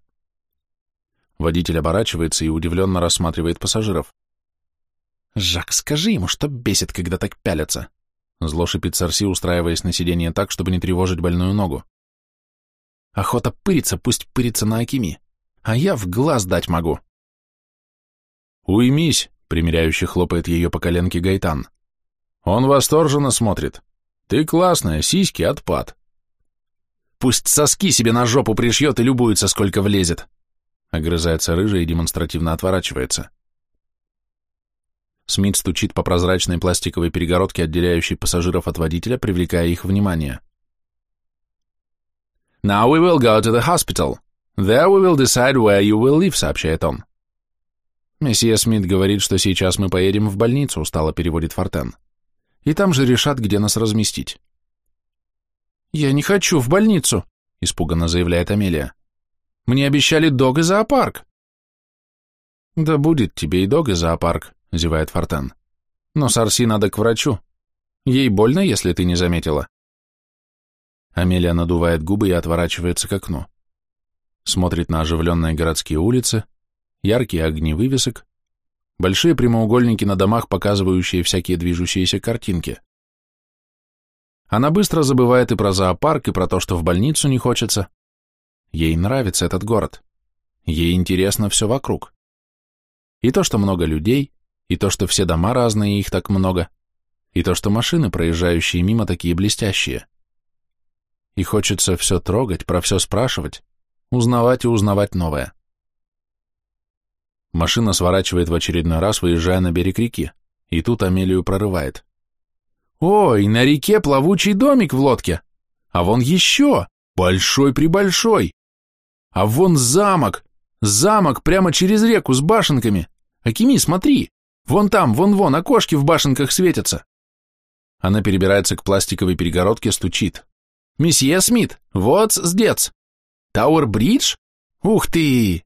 Водитель оборачивается и удивленно рассматривает пассажиров. «Жак, скажи ему, что бесит, когда так пялятся!» Зло шипит Сарси, устраиваясь на сиденье так, чтобы не тревожить больную ногу. «Охота пыриться, пусть пырится на Акими, а я в глаз дать могу!» «Уймись!» — примиряющий хлопает ее по коленке Гайтан. «Он восторженно смотрит. Ты классная, сиськи отпад!» «Пусть соски себе на жопу пришьет и любуется, сколько влезет!» Огрызается рыжая и демонстративно отворачивается. Смит стучит по прозрачной пластиковой перегородке, отделяющей пассажиров от водителя, привлекая их внимание. «Now we will go to the hospital. There we will decide where you will live», — сообщает он. «Месье Смит говорит, что сейчас мы поедем в больницу», — устало переводит Фортен. «И там же решат, где нас разместить». «Я не хочу в больницу», — испуганно заявляет Амелия. «Мне обещали дог и зоопарк». «Да будет тебе и дог и зоопарк», — зевает Фортен. «Но Сарси надо к врачу. Ей больно, если ты не заметила». Амелия надувает губы и отворачивается к окну. Смотрит на оживленные городские улицы, яркие огни вывесок, большие прямоугольники на домах, показывающие всякие движущиеся картинки. Она быстро забывает и про зоопарк, и про то, что в больницу не хочется. Ей нравится этот город. Ей интересно все вокруг. И то, что много людей, и то, что все дома разные, их так много, и то, что машины, проезжающие мимо, такие блестящие. И хочется все трогать, про все спрашивать, узнавать и узнавать новое. Машина сворачивает в очередной раз, выезжая на берег реки, и тут Амелию прорывает. «Ой, на реке плавучий домик в лодке! А вон еще! Большой-пребольшой! А вон замок! Замок прямо через реку с башенками! Акими, смотри! Вон там, вон-вон, окошки в башенках светятся. Она перебирается к пластиковой перегородке, стучит. «Месье Смит, вот сдец! Тауэр-бридж? Ух ты!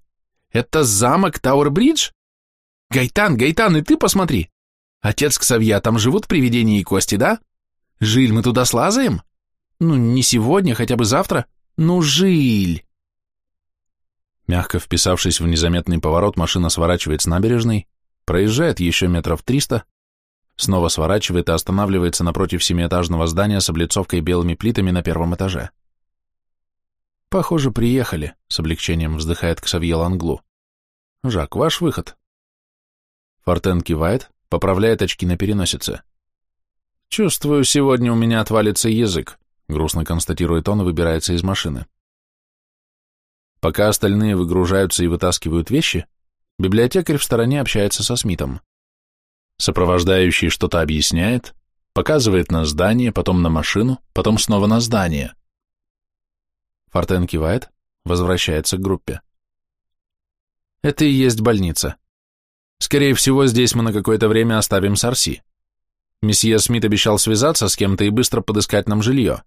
Это замок Тауэр-бридж? Гайтан, Гайтан, и ты посмотри! Отец Ксавья, там живут привидения и кости, да? Жиль, мы туда слазаем? Ну, не сегодня, хотя бы завтра. Ну, Жиль!» Мягко вписавшись в незаметный поворот, машина сворачивает с набережной, проезжает еще метров триста, снова сворачивает и останавливается напротив семиэтажного здания с облицовкой белыми плитами на первом этаже. «Похоже, приехали», — с облегчением вздыхает Ксавье Ланглу. «Жак, ваш выход». Фортен кивает, поправляет очки на переносице. «Чувствую, сегодня у меня отвалится язык», — грустно констатирует он и выбирается из машины. Пока остальные выгружаются и вытаскивают вещи, Библиотекарь в стороне общается со Смитом. Сопровождающий что-то объясняет, показывает на здание, потом на машину, потом снова на здание. Фортен кивает, возвращается к группе. Это и есть больница. Скорее всего, здесь мы на какое-то время оставим Сарси. Месье Смит обещал связаться с кем-то и быстро подыскать нам жилье.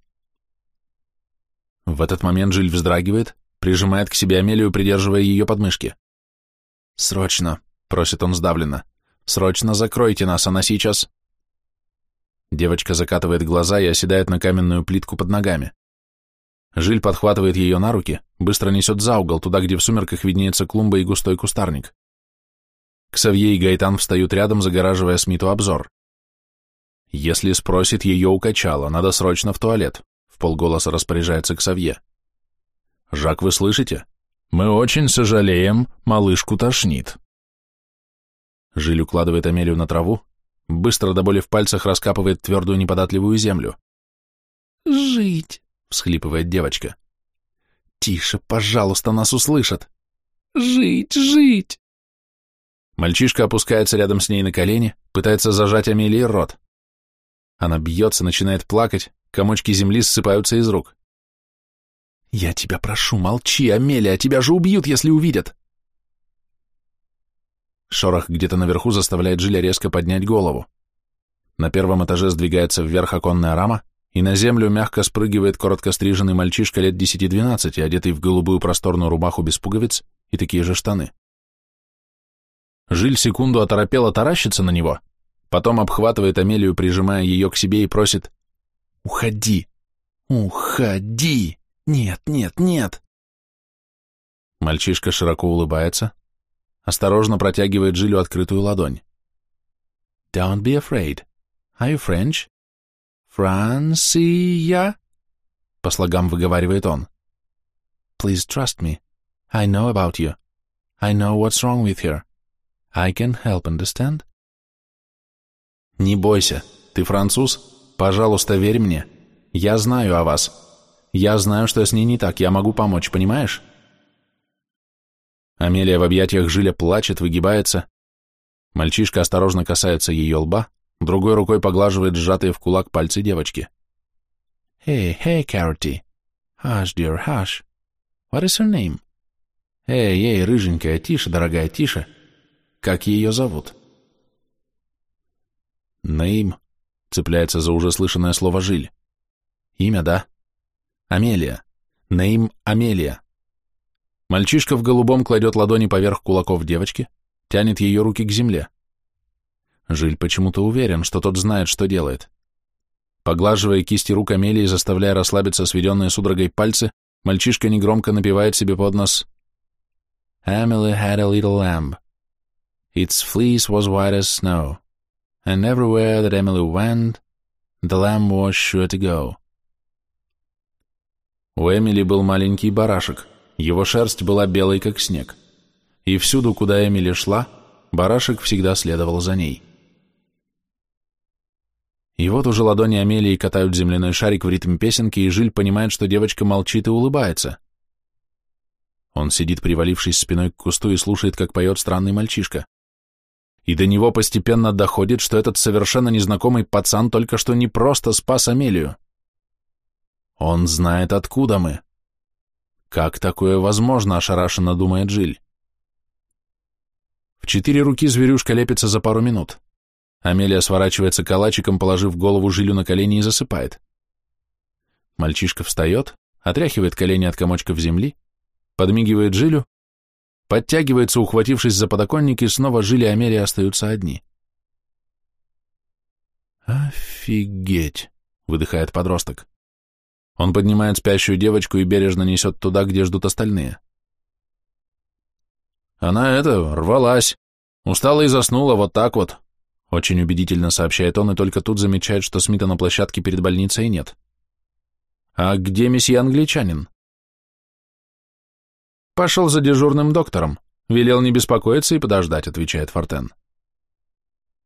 В этот момент Жиль вздрагивает, прижимает к себе Амелию, придерживая ее подмышки. «Срочно!» — просит он сдавленно. «Срочно закройте нас, она сейчас...» Девочка закатывает глаза и оседает на каменную плитку под ногами. Жиль подхватывает ее на руки, быстро несет за угол, туда, где в сумерках виднеется клумба и густой кустарник. Ксавье и Гайтан встают рядом, загораживая Смиту обзор. «Если спросит, ее укачало, надо срочно в туалет», — в полголоса распоряжается Ксавье. «Жак, вы слышите? Мы очень сожалеем, малышку тошнит. Жиль укладывает Амелию на траву, быстро до боли в пальцах раскапывает твердую неподатливую землю. «Жить!» — всхлипывает девочка. Тише, пожалуйста, нас услышат. Жить, жить. Мальчишка опускается рядом с ней на колени, пытается зажать Амелии рот. Она бьется, начинает плакать, комочки земли ссыпаются из рук. «Я тебя прошу, молчи, Амелия, тебя же убьют, если увидят!» Шорох где-то наверху заставляет Жиля резко поднять голову. На первом этаже сдвигается вверх оконная рама, и на землю мягко спрыгивает коротко стриженный мальчишка лет 10-12, одетый в голубую просторную рубаху без пуговиц и такие же штаны. Жиль секунду оторопело таращится на него, потом обхватывает Амелию, прижимая ее к себе и просит «Уходи! Уходи! Нет, нет, нет!» Мальчишка широко улыбается, осторожно протягивает Жилю открытую ладонь. «Don't be afraid. Are you French?» «Франсия?» — по слогам выговаривает он. «Please trust me. I know about you. I know what's wrong with her. I can help, understand?» «Не бойся. Ты француз? Пожалуйста, верь мне. Я знаю о вас. Я знаю, что с ней не так. Я могу помочь, понимаешь?» Амелия в объятиях Жиля плачет, выгибается. Мальчишка осторожно касается ее лба, другой рукой поглаживает сжатые в кулак пальцы девочки. «Hey, hey, Carrotty. Hush, dear, hush. What is her name?» «Эй, эй, рыженькая, тише, дорогая, тише. Как ее зовут?» «Наим», — цепляется за уже слышанное слово «жиль». «Имя, да?» «Амелия. Наим Амелия». Мальчишка в голубом кладет ладони поверх кулаков девочки, тянет ее руки к земле. Жиль почему-то уверен, что тот знает, что делает. Поглаживая кисти рук Амелии, заставляя расслабиться сведенные судорогой пальцы, мальчишка негромко напевает себе под нос «Emily had a little lamb. Its fleece was white as snow, and everywhere that Emily went, the lamb was sure to go». У Эмили был маленький барашек, его шерсть была белой, как снег. И всюду, куда Эмили шла, барашек всегда следовал за ней. И вот уже ладони Амелии катают земляной шарик в ритм песенки, и Жиль понимает, что девочка молчит и улыбается. Он сидит, привалившись спиной к кусту, и слушает, как поет странный мальчишка. И до него постепенно доходит, что этот совершенно незнакомый пацан только что не просто спас Амелию. Он знает, откуда мы. Как такое возможно, ошарашенно думает Жиль. В четыре руки зверюшка лепится за пару минут. Амелия сворачивается калачиком, положив голову Жилю на колени и засыпает. Мальчишка встает, отряхивает колени от комочков земли, подмигивает Жилю, подтягивается, ухватившись за подоконник, и снова Жиль и Амелия остаются одни. «Офигеть!» — выдыхает подросток. Он поднимает спящую девочку и бережно несет туда, где ждут остальные. Она это, рвалась, устала и заснула вот так вот, очень убедительно сообщает он, и только тут замечает, что Смита на площадке перед больницей нет. А где месье англичанин? Пошел за дежурным доктором. Велел не беспокоиться и подождать, отвечает Фортен.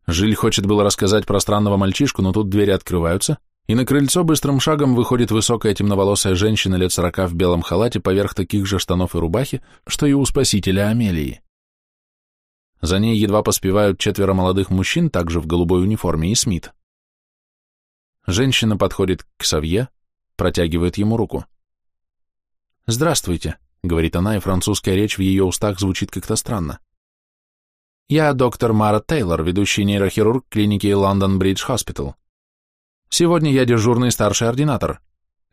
Жиль хочет было рассказать про странного мальчишку, но тут двери открываются, и на крыльцо быстрым шагом выходит высокая темноволосая женщина лет сорока в белом халате поверх таких же штанов и рубахи, что и у спасителя Амелии. За ней едва поспевают четверо молодых мужчин, также в голубой униформе, и Смит. Женщина подходит к Савье, протягивает ему руку. «Здравствуйте», — говорит она, и французская речь в ее устах звучит как-то странно. «Я доктор Мара Тейлор, ведущий нейрохирург клиники Лондон Бридж Хоспитал. Сегодня я дежурный старший ординатор.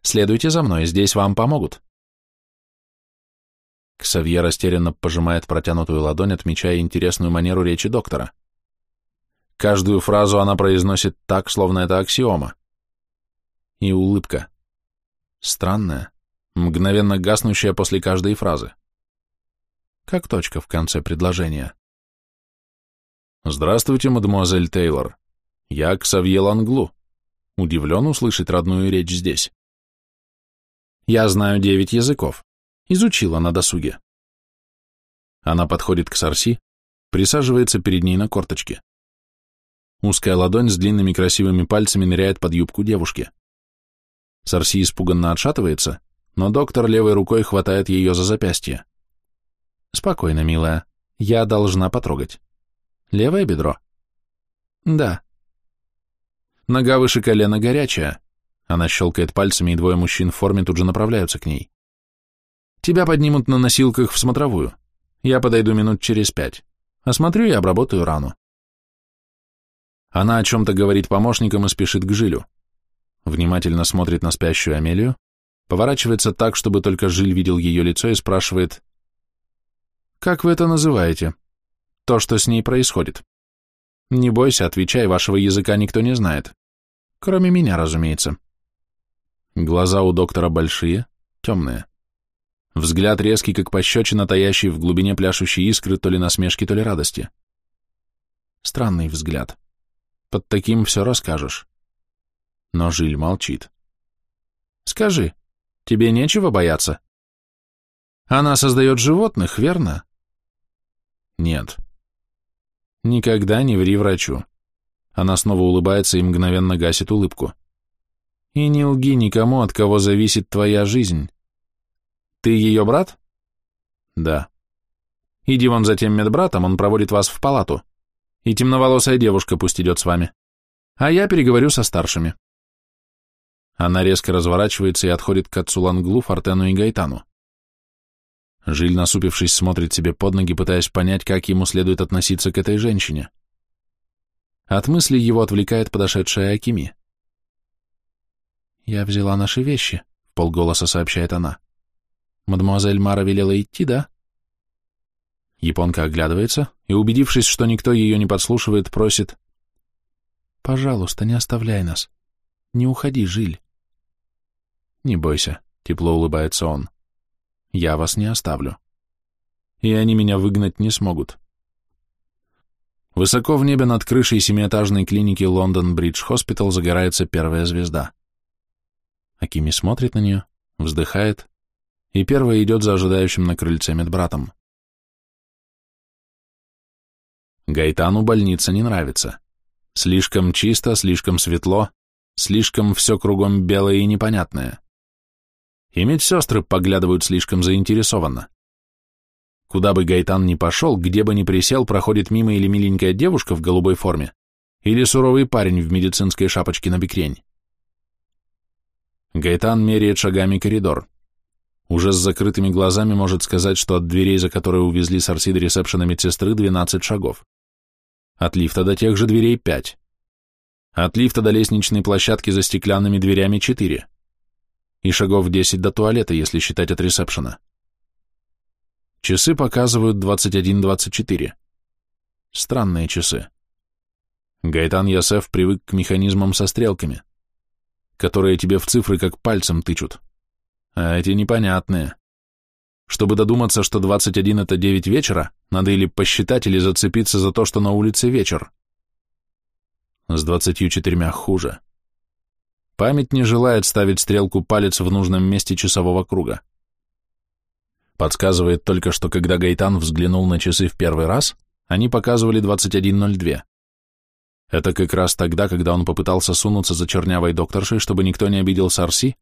Следуйте за мной, здесь вам помогут». Ксавье растерянно пожимает протянутую ладонь, отмечая интересную манеру речи доктора. Каждую фразу она произносит так, словно это аксиома. И улыбка. Странная, мгновенно гаснущая после каждой фразы. Как точка в конце предложения. «Здравствуйте, мадемуазель Тейлор. Я Ксавье Ланглу. Удивлен услышать родную речь здесь. Я знаю девять языков. Изучила на досуге. Она подходит к Сарси, присаживается перед ней на корточке. Узкая ладонь с длинными красивыми пальцами ныряет под юбку девушки. Сарси испуганно отшатывается, но доктор левой рукой хватает ее за запястье. Спокойно, милая, я должна потрогать. Левое бедро? Да. Нога выше колена горячая. Она щелкает пальцами, и двое мужчин в форме тут же направляются к ней. Тебя поднимут на носилках в смотровую. Я подойду минут через пять. Осмотрю и обработаю рану. Она о чем-то говорит помощникам и спешит к Жилю. Внимательно смотрит на спящую Амелию, поворачивается так, чтобы только Жиль видел ее лицо и спрашивает, «Как вы это называете? То, что с ней происходит?» «Не бойся, отвечай, вашего языка никто не знает. Кроме меня, разумеется». Глаза у доктора большие, темные. Взгляд резкий, как пощечина, таящий в глубине пляшущей искры то ли насмешки, то ли радости. Странный взгляд. Под таким все расскажешь. Но Жиль молчит. «Скажи, тебе нечего бояться?» «Она создает животных, верно?» «Нет». «Никогда не ври врачу». Она снова улыбается и мгновенно гасит улыбку. «И не лги никому, от кого зависит твоя жизнь. Ты ее брат?» «Да». «Иди вон за тем медбратом, он проводит вас в палату. И темноволосая девушка пусть идет с вами. А я переговорю со старшими». Она резко разворачивается и отходит к отцу Ланглу, Фортену и Гайтану. Жиль, насупившись, смотрит себе под ноги, пытаясь понять, как ему следует относиться к этой женщине. От мысли его отвлекает подошедшая Акими. «Я взяла наши вещи», — полголоса сообщает она. «Мадемуазель Мара велела идти, да?» Японка оглядывается и, убедившись, что никто ее не подслушивает, просит «Пожалуйста, не оставляй нас. Не уходи, Жиль». «Не бойся», — тепло улыбается он. «Я вас не оставлю. И они меня выгнать не смогут». Высоко в небе над крышей семиэтажной клиники Лондон Бридж Хоспитал загорается первая звезда. Акими смотрит на нее, вздыхает, и первая идет за ожидающим на крыльце медбратом. Гайтану больница не нравится. Слишком чисто, слишком светло, слишком все кругом белое и непонятное. И медсестры поглядывают слишком заинтересованно. Куда бы Гайтан ни пошел, где бы ни присел, проходит мимо или миленькая девушка в голубой форме, или суровый парень в медицинской шапочке на бекрень. Гайтан меряет шагами коридор. Уже с закрытыми глазами может сказать, что от дверей, за которые увезли с Арсида ресепшена медсестры, 12 шагов. От лифта до тех же дверей 5. От лифта до лестничной площадки за стеклянными дверями 4 и шагов 10 до туалета, если считать от ресепшена. Часы показывают 21.24. Странные часы. Гайтан Ясеф привык к механизмам со стрелками, которые тебе в цифры как пальцем тычут. А эти непонятные. Чтобы додуматься, что 21 — это 9 вечера, надо или посчитать, или зацепиться за то, что на улице вечер. С 24 хуже. Память не желает ставить стрелку палец в нужном месте часового круга. Подсказывает только, что когда Гайтан взглянул на часы в первый раз, они показывали 21.02. Это как раз тогда, когда он попытался сунуться за чернявой докторшей, чтобы никто не обидел Сарси,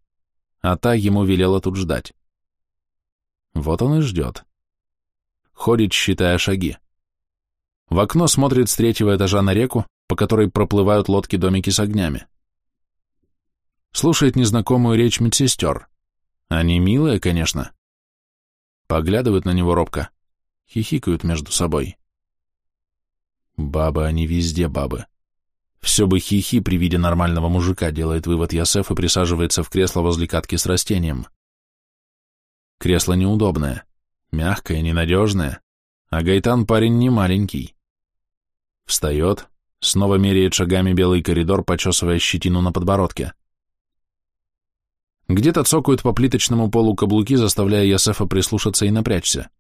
а та ему велела тут ждать. Вот он и ждет. Ходит, считая шаги. В окно смотрит с третьего этажа на реку, по которой проплывают лодки-домики с огнями слушает незнакомую речь медсестер. Они милые, конечно. Поглядывают на него робко, хихикают между собой. Бабы, они везде бабы. Все бы хихи при виде нормального мужика, делает вывод Ясеф и присаживается в кресло возле катки с растением. Кресло неудобное, мягкое, ненадежное, а Гайтан парень не маленький. Встает, снова меряет шагами белый коридор, почесывая щетину на подбородке. Где-то цокают по плиточному полу каблуки, заставляя Ясефа прислушаться и напрячься.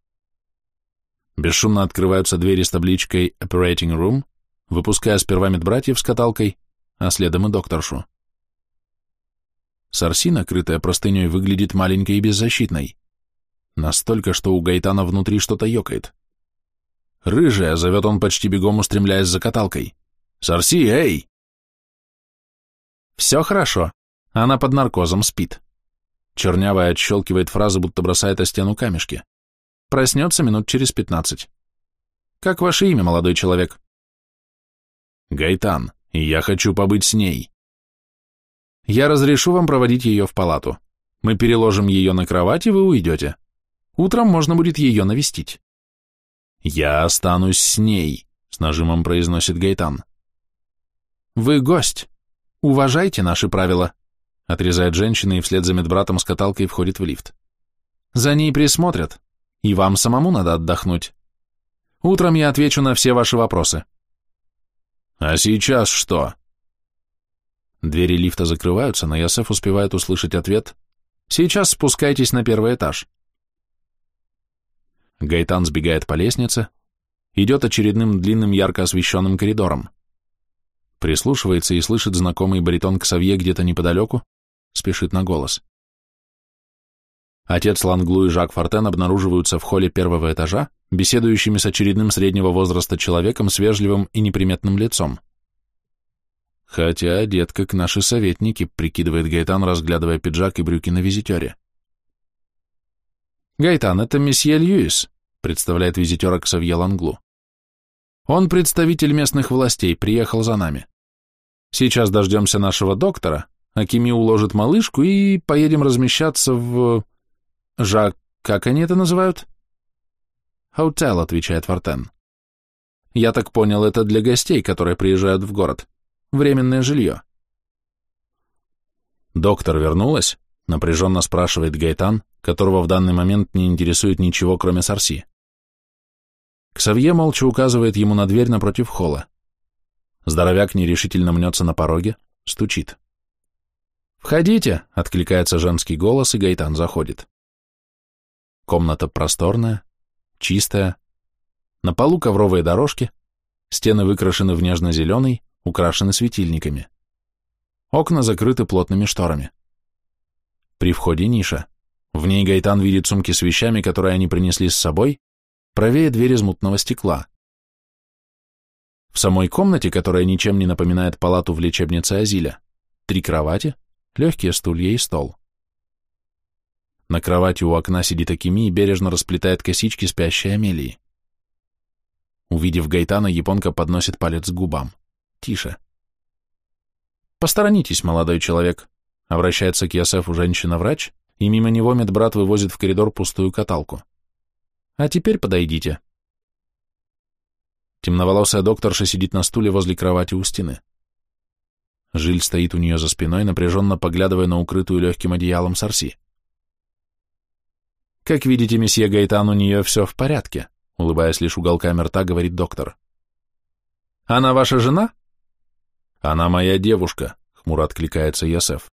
Бесшумно открываются двери с табличкой «Operating Room», выпуская сперва медбратьев с каталкой, а следом и докторшу. Сарси, накрытая простыней, выглядит маленькой и беззащитной. Настолько, что у Гайтана внутри что-то ёкает. «Рыжая!» — зовет он почти бегом, устремляясь за каталкой. «Сарси, эй!» «Все хорошо», она под наркозом спит. Чернявая отщелкивает фразы, будто бросает о стену камешки. Проснется минут через пятнадцать. Как ваше имя, молодой человек? Гайтан, я хочу побыть с ней. Я разрешу вам проводить ее в палату. Мы переложим ее на кровать, и вы уйдете. Утром можно будет ее навестить. Я останусь с ней, с нажимом произносит Гайтан. Вы гость. Уважайте наши правила. Отрезает женщина и вслед за медбратом с каталкой входит в лифт. За ней присмотрят, и вам самому надо отдохнуть. Утром я отвечу на все ваши вопросы. А сейчас что? Двери лифта закрываются, но Ясеф успевает услышать ответ «Сейчас спускайтесь на первый этаж». Гайтан сбегает по лестнице, идет очередным длинным ярко освещенным коридором. Прислушивается и слышит знакомый баритон Ксавье где-то неподалеку, спешит на голос. Отец Ланглу и Жак Фортен обнаруживаются в холле первого этажа, беседующими с очередным среднего возраста человеком с вежливым и неприметным лицом. Хотя одет как наши советники, прикидывает Гайтан, разглядывая пиджак и брюки на визитере. Гайтан, это месье Льюис, представляет визитера Ксавье Ланглу. Он представитель местных властей, приехал за нами. Сейчас дождемся нашего доктора, Акими уложит малышку и поедем размещаться в... Жак, как они это называют? «Хотел», — отвечает Фортен. «Я так понял, это для гостей, которые приезжают в город. Временное жилье». «Доктор вернулась?» — напряженно спрашивает Гайтан, которого в данный момент не интересует ничего, кроме Сарси. Ксавье молча указывает ему на дверь напротив холла. Здоровяк нерешительно мнется на пороге, стучит. «Входите!» — откликается женский голос, и Гайтан заходит. Комната просторная, чистая. На полу ковровые дорожки, стены выкрашены в нежно-зеленый, украшены светильниками. Окна закрыты плотными шторами. При входе ниша. В ней Гайтан видит сумки с вещами, которые они принесли с собой, правее дверь из мутного стекла. В самой комнате, которая ничем не напоминает палату в лечебнице Азиля, три кровати, легкие стулья и стол. На кровати у окна сидит Акими и бережно расплетает косички спящей Амелии. Увидев Гайтана, японка подносит палец к губам. Тише. «Посторонитесь, молодой человек», — обращается к Ясефу женщина-врач, и мимо него медбрат вывозит в коридор пустую каталку. «А теперь подойдите». Темноволосая докторша сидит на стуле возле кровати у стены. Жиль стоит у нее за спиной, напряженно поглядывая на укрытую легким одеялом Сарси. «Как видите, месье Гайтан, у нее все в порядке», улыбаясь лишь уголками рта, говорит доктор. «Она ваша жена?» «Она моя девушка», — хмуро откликается Йосеф.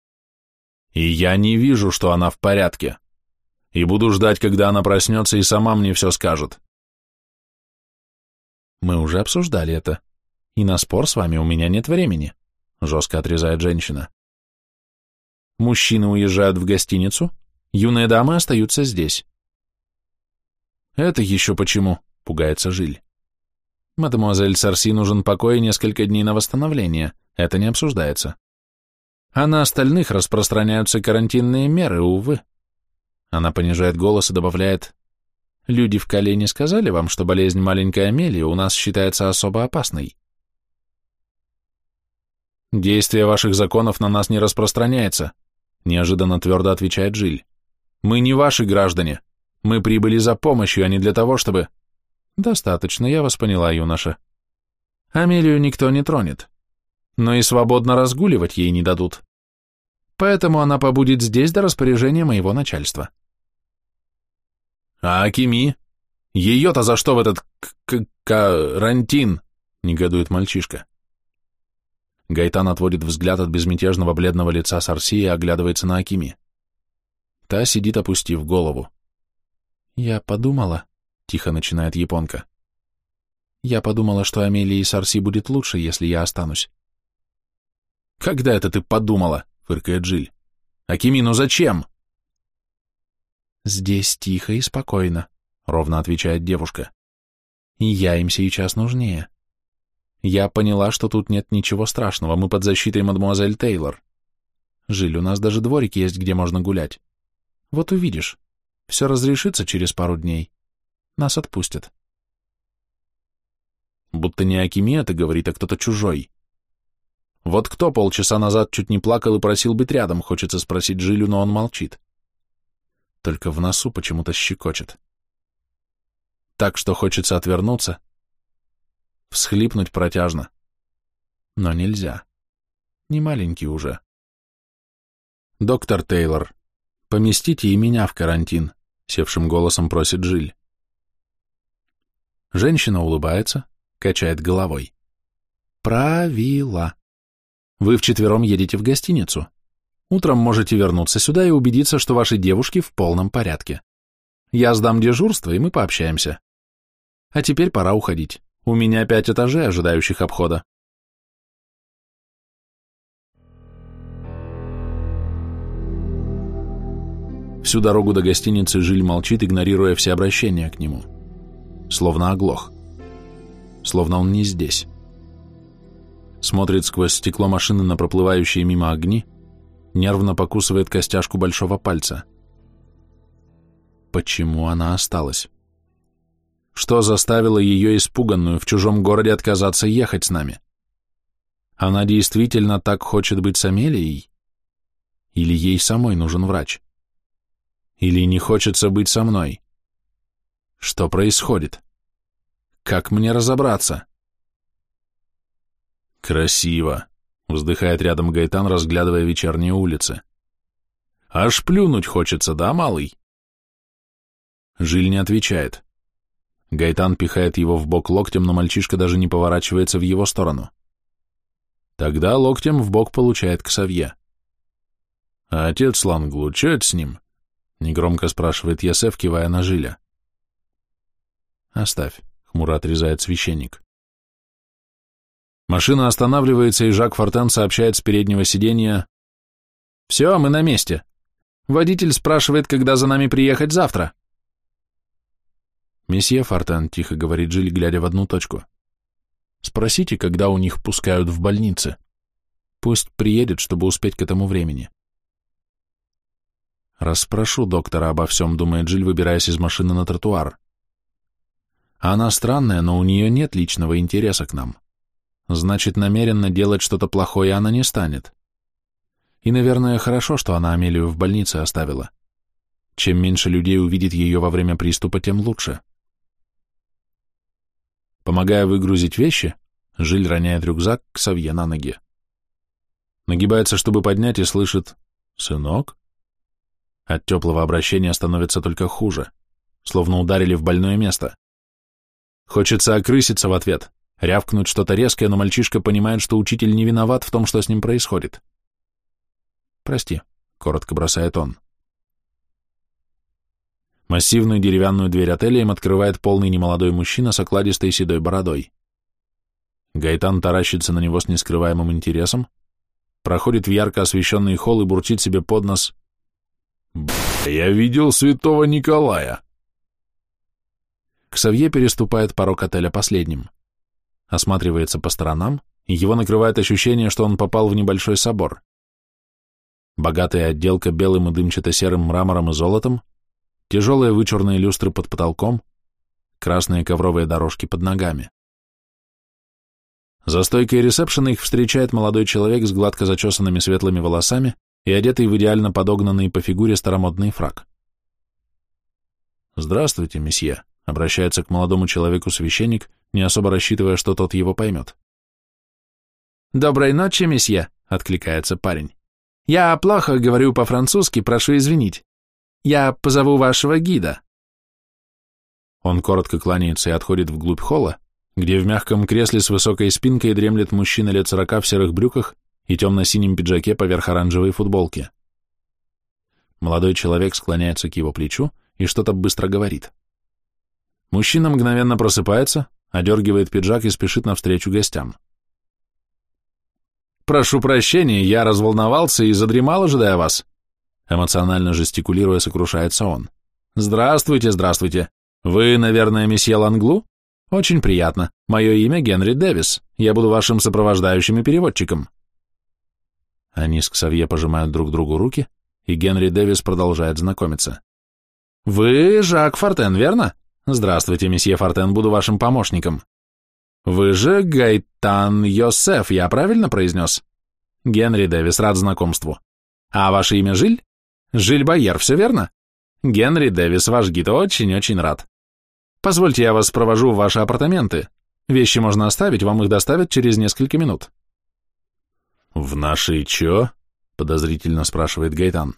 «И я не вижу, что она в порядке. И буду ждать, когда она проснется и сама мне все скажет». «Мы уже обсуждали это, и на спор с вами у меня нет времени», — жестко отрезает женщина. «Мужчины уезжают в гостиницу, Юные дамы остаются здесь. Это еще почему? Пугается Жиль. Мадемуазель Сарси нужен покой и несколько дней на восстановление. Это не обсуждается. А на остальных распространяются карантинные меры, увы. Она понижает голос и добавляет, «Люди в Кале не сказали вам, что болезнь маленькой Амелии у нас считается особо опасной?» «Действие ваших законов на нас не распространяется», неожиданно твердо отвечает Жиль. Мы не ваши граждане. Мы прибыли за помощью, а не для того, чтобы... Достаточно, я вас поняла, юноша. Амелию никто не тронет. Но и свободно разгуливать ей не дадут. Поэтому она побудет здесь до распоряжения моего начальства. А Акими? Ее-то за что в этот карантин? Негодует мальчишка. Гайтан отводит взгляд от безмятежного бледного лица Сарси и оглядывается на Акими. Та сидит, опустив голову. «Я подумала», — тихо начинает японка. «Я подумала, что Амелии и Сарси будет лучше, если я останусь». «Когда это ты подумала?» — фыркает Джиль. «Акими, ну зачем?» «Здесь тихо и спокойно», — ровно отвечает девушка. «И я им сейчас нужнее. Я поняла, что тут нет ничего страшного, мы под защитой мадемуазель Тейлор. Жиль, у нас даже дворик есть, где можно гулять. Вот увидишь, все разрешится через пару дней. Нас отпустят. Будто не Акими это говорит, а кто-то чужой. Вот кто полчаса назад чуть не плакал и просил быть рядом, хочется спросить Жилю, но он молчит. Только в носу почему-то щекочет. Так что хочется отвернуться, всхлипнуть протяжно. Но нельзя. Не маленький уже. «Доктор Тейлор, поместите и меня в карантин», — севшим голосом просит Жиль. Женщина улыбается, качает головой. «Правила. Вы вчетвером едете в гостиницу. Утром можете вернуться сюда и убедиться, что ваши девушки в полном порядке. Я сдам дежурство, и мы пообщаемся. А теперь пора уходить. У меня пять этажей, ожидающих обхода. Всю дорогу до гостиницы Жиль молчит, игнорируя все обращения к нему. Словно оглох. Словно он не здесь. Смотрит сквозь стекло машины на проплывающие мимо огни, нервно покусывает костяшку большого пальца. Почему она осталась? Что заставило ее испуганную в чужом городе отказаться ехать с нами? Она действительно так хочет быть с Амелией? Или ей самой нужен врач? Или не хочется быть со мной? Что происходит? Как мне разобраться? Красиво, вздыхает рядом Гайтан, разглядывая вечерние улицы. Аж плюнуть хочется, да, малый? Жиль не отвечает. Гайтан пихает его в бок локтем, но мальчишка даже не поворачивается в его сторону. Тогда локтем в бок получает Ксавье. «А отец Ланглу, что это с ним?» — негромко спрашивает Ясеф, кивая на Жиля. «Оставь», — хмуро отрезает священник. Машина останавливается, и Жак Фортен сообщает с переднего сиденья «Все, мы на месте. Водитель спрашивает, когда за нами приехать завтра». «Месье Фортен», — тихо говорит Жиль, глядя в одну точку, — «спросите, когда у них пускают в больнице. Пусть приедет, чтобы успеть к этому времени». «Расспрошу доктора обо всем», — думает Джиль, выбираясь из машины на тротуар. «Она странная, но у нее нет личного интереса к нам. Значит, намеренно делать что-то плохое она не станет. И, наверное, хорошо, что она Амелию в больнице оставила. Чем меньше людей увидит ее во время приступа, тем лучше». Помогая выгрузить вещи, Жиль роняет рюкзак к Савье на ноги. Нагибается, чтобы поднять, и слышит «Сынок?» От теплого обращения становится только хуже, словно ударили в больное место. Хочется окрыситься в ответ, рявкнуть что-то резкое, но мальчишка понимает, что учитель не виноват в том, что с ним происходит. «Прости», — коротко бросает он. Массивную деревянную дверь отеля им открывает полный немолодой мужчина с окладистой седой бородой. Гайтан таращится на него с нескрываемым интересом, проходит в ярко освещенный холл и бурчит себе под нос «Я видел святого Николая!» Ксавье переступает порог отеля последним. Осматривается по сторонам, и его накрывает ощущение, что он попал в небольшой собор. Богатая отделка белым и дымчато-серым мрамором и золотом, тяжелые вычурные люстры под потолком, красные ковровые дорожки под ногами. За стойкой ресепшена их встречает молодой человек с гладко зачесанными светлыми волосами и одетый в идеально подогнанный по фигуре старомодный фраг. «Здравствуйте, месье», — обращается к молодому человеку священник, не особо рассчитывая, что тот его поймет. «Доброй ночи, месье», — откликается парень. «Я плохо говорю по-французски, прошу извинить. Я позову вашего гида». Он коротко кланяется и отходит вглубь холла, где в мягком кресле с высокой спинкой дремлет мужчина лет сорока в серых брюках и темно-синем пиджаке поверх оранжевой футболки. Молодой человек склоняется к его плечу и что-то быстро говорит. Мужчина мгновенно просыпается, одергивает пиджак и спешит навстречу гостям. «Прошу прощения, я разволновался и задремал, ожидая вас», эмоционально жестикулируя, сокрушается он. «Здравствуйте, здравствуйте. Вы, наверное, месье Ланглу? Очень приятно. Мое имя Генри Дэвис. Я буду вашим сопровождающим и переводчиком». Они с Ксавье пожимают друг другу руки, и Генри Дэвис продолжает знакомиться. «Вы Жак Фортен, верно? Здравствуйте, месье Фортен, буду вашим помощником. Вы же Гайтан Йосеф, я правильно произнес? Генри Дэвис, рад знакомству. А ваше имя Жиль? Жиль Байер, все верно? Генри Дэвис, ваш гид, очень-очень рад. Позвольте, я вас провожу в ваши апартаменты. Вещи можно оставить, вам их доставят через несколько минут. В наши чё? Подозрительно спрашивает Гайтан.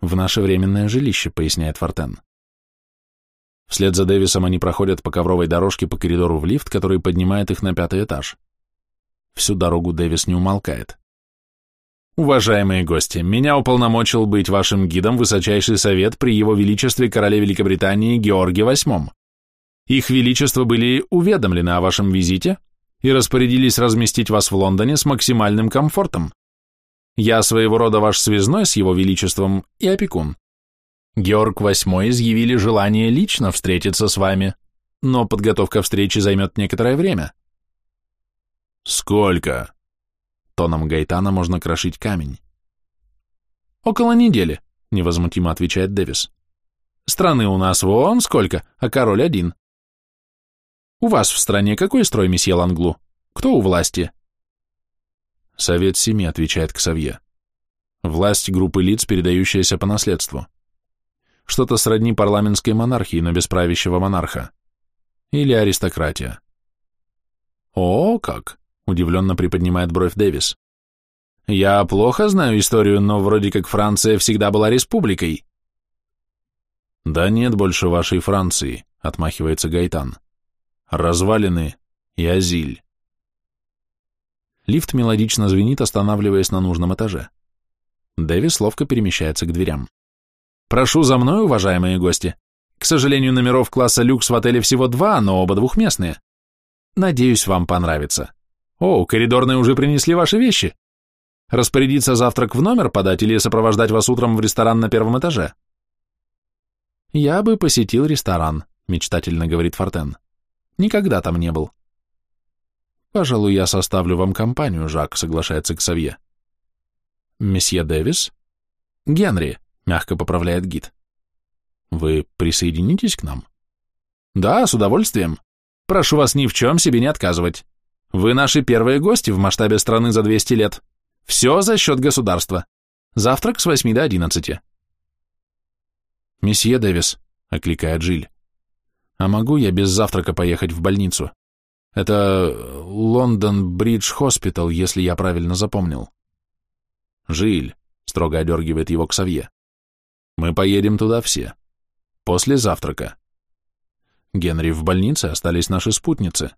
В наше временное жилище, поясняет Фортен. Вслед за Дэвисом они проходят по ковровой дорожке по коридору в лифт, который поднимает их на пятый этаж. Всю дорогу Дэвис не умолкает. Уважаемые гости, меня уполномочил быть вашим гидом высочайший совет при его величестве короле Великобритании Георге VIII. Их величество были уведомлены о вашем визите и распорядились разместить вас в Лондоне с максимальным комфортом. Я своего рода ваш связной с его величеством и опекун. Георг VIII изъявили желание лично встретиться с вами, но подготовка встречи займет некоторое время. Сколько? Тоном Гайтана можно крошить камень. Около недели, невозмутимо отвечает Дэвис. Страны у нас вон сколько, а король один. У вас в стране какой строй, месье Ланглу? Кто у власти? Совет Семи, отвечает Ксавье. Власть группы лиц, передающаяся по наследству. Что-то сродни парламентской монархии, но без правящего монарха. Или аристократия. О, как! Удивленно приподнимает бровь Дэвис. Я плохо знаю историю, но вроде как Франция всегда была республикой. Да нет больше вашей Франции, отмахивается Гайтан. Развалины и Азиль. Лифт мелодично звенит, останавливаясь на нужном этаже. Дэвис ловко перемещается к дверям. Прошу за мной, уважаемые гости. К сожалению, номеров класса люкс в отеле всего два, но оба двухместные. Надеюсь, вам понравится. О, коридорные уже принесли ваши вещи. Распорядиться завтрак в номер подать или сопровождать вас утром в ресторан на первом этаже? Я бы посетил ресторан, мечтательно говорит Фортен. Никогда там не был. Пожалуй, я составлю вам компанию, Жак, соглашается Ксавье. Месье Дэвис? Генри, мягко поправляет гид. Вы присоединитесь к нам? Да, с удовольствием. Прошу вас ни в чем себе не отказывать. Вы наши первые гости в масштабе страны за 200 лет. Все за счет государства. Завтрак с 8 до 11. Месье Дэвис, окликает Жиль. А могу я без завтрака поехать в больницу? Это Лондон Бридж Хоспитал, если я правильно запомнил. Жиль, строго одергивает его Ксавье. Мы поедем туда все. После завтрака. Генри, в больнице остались наши спутницы.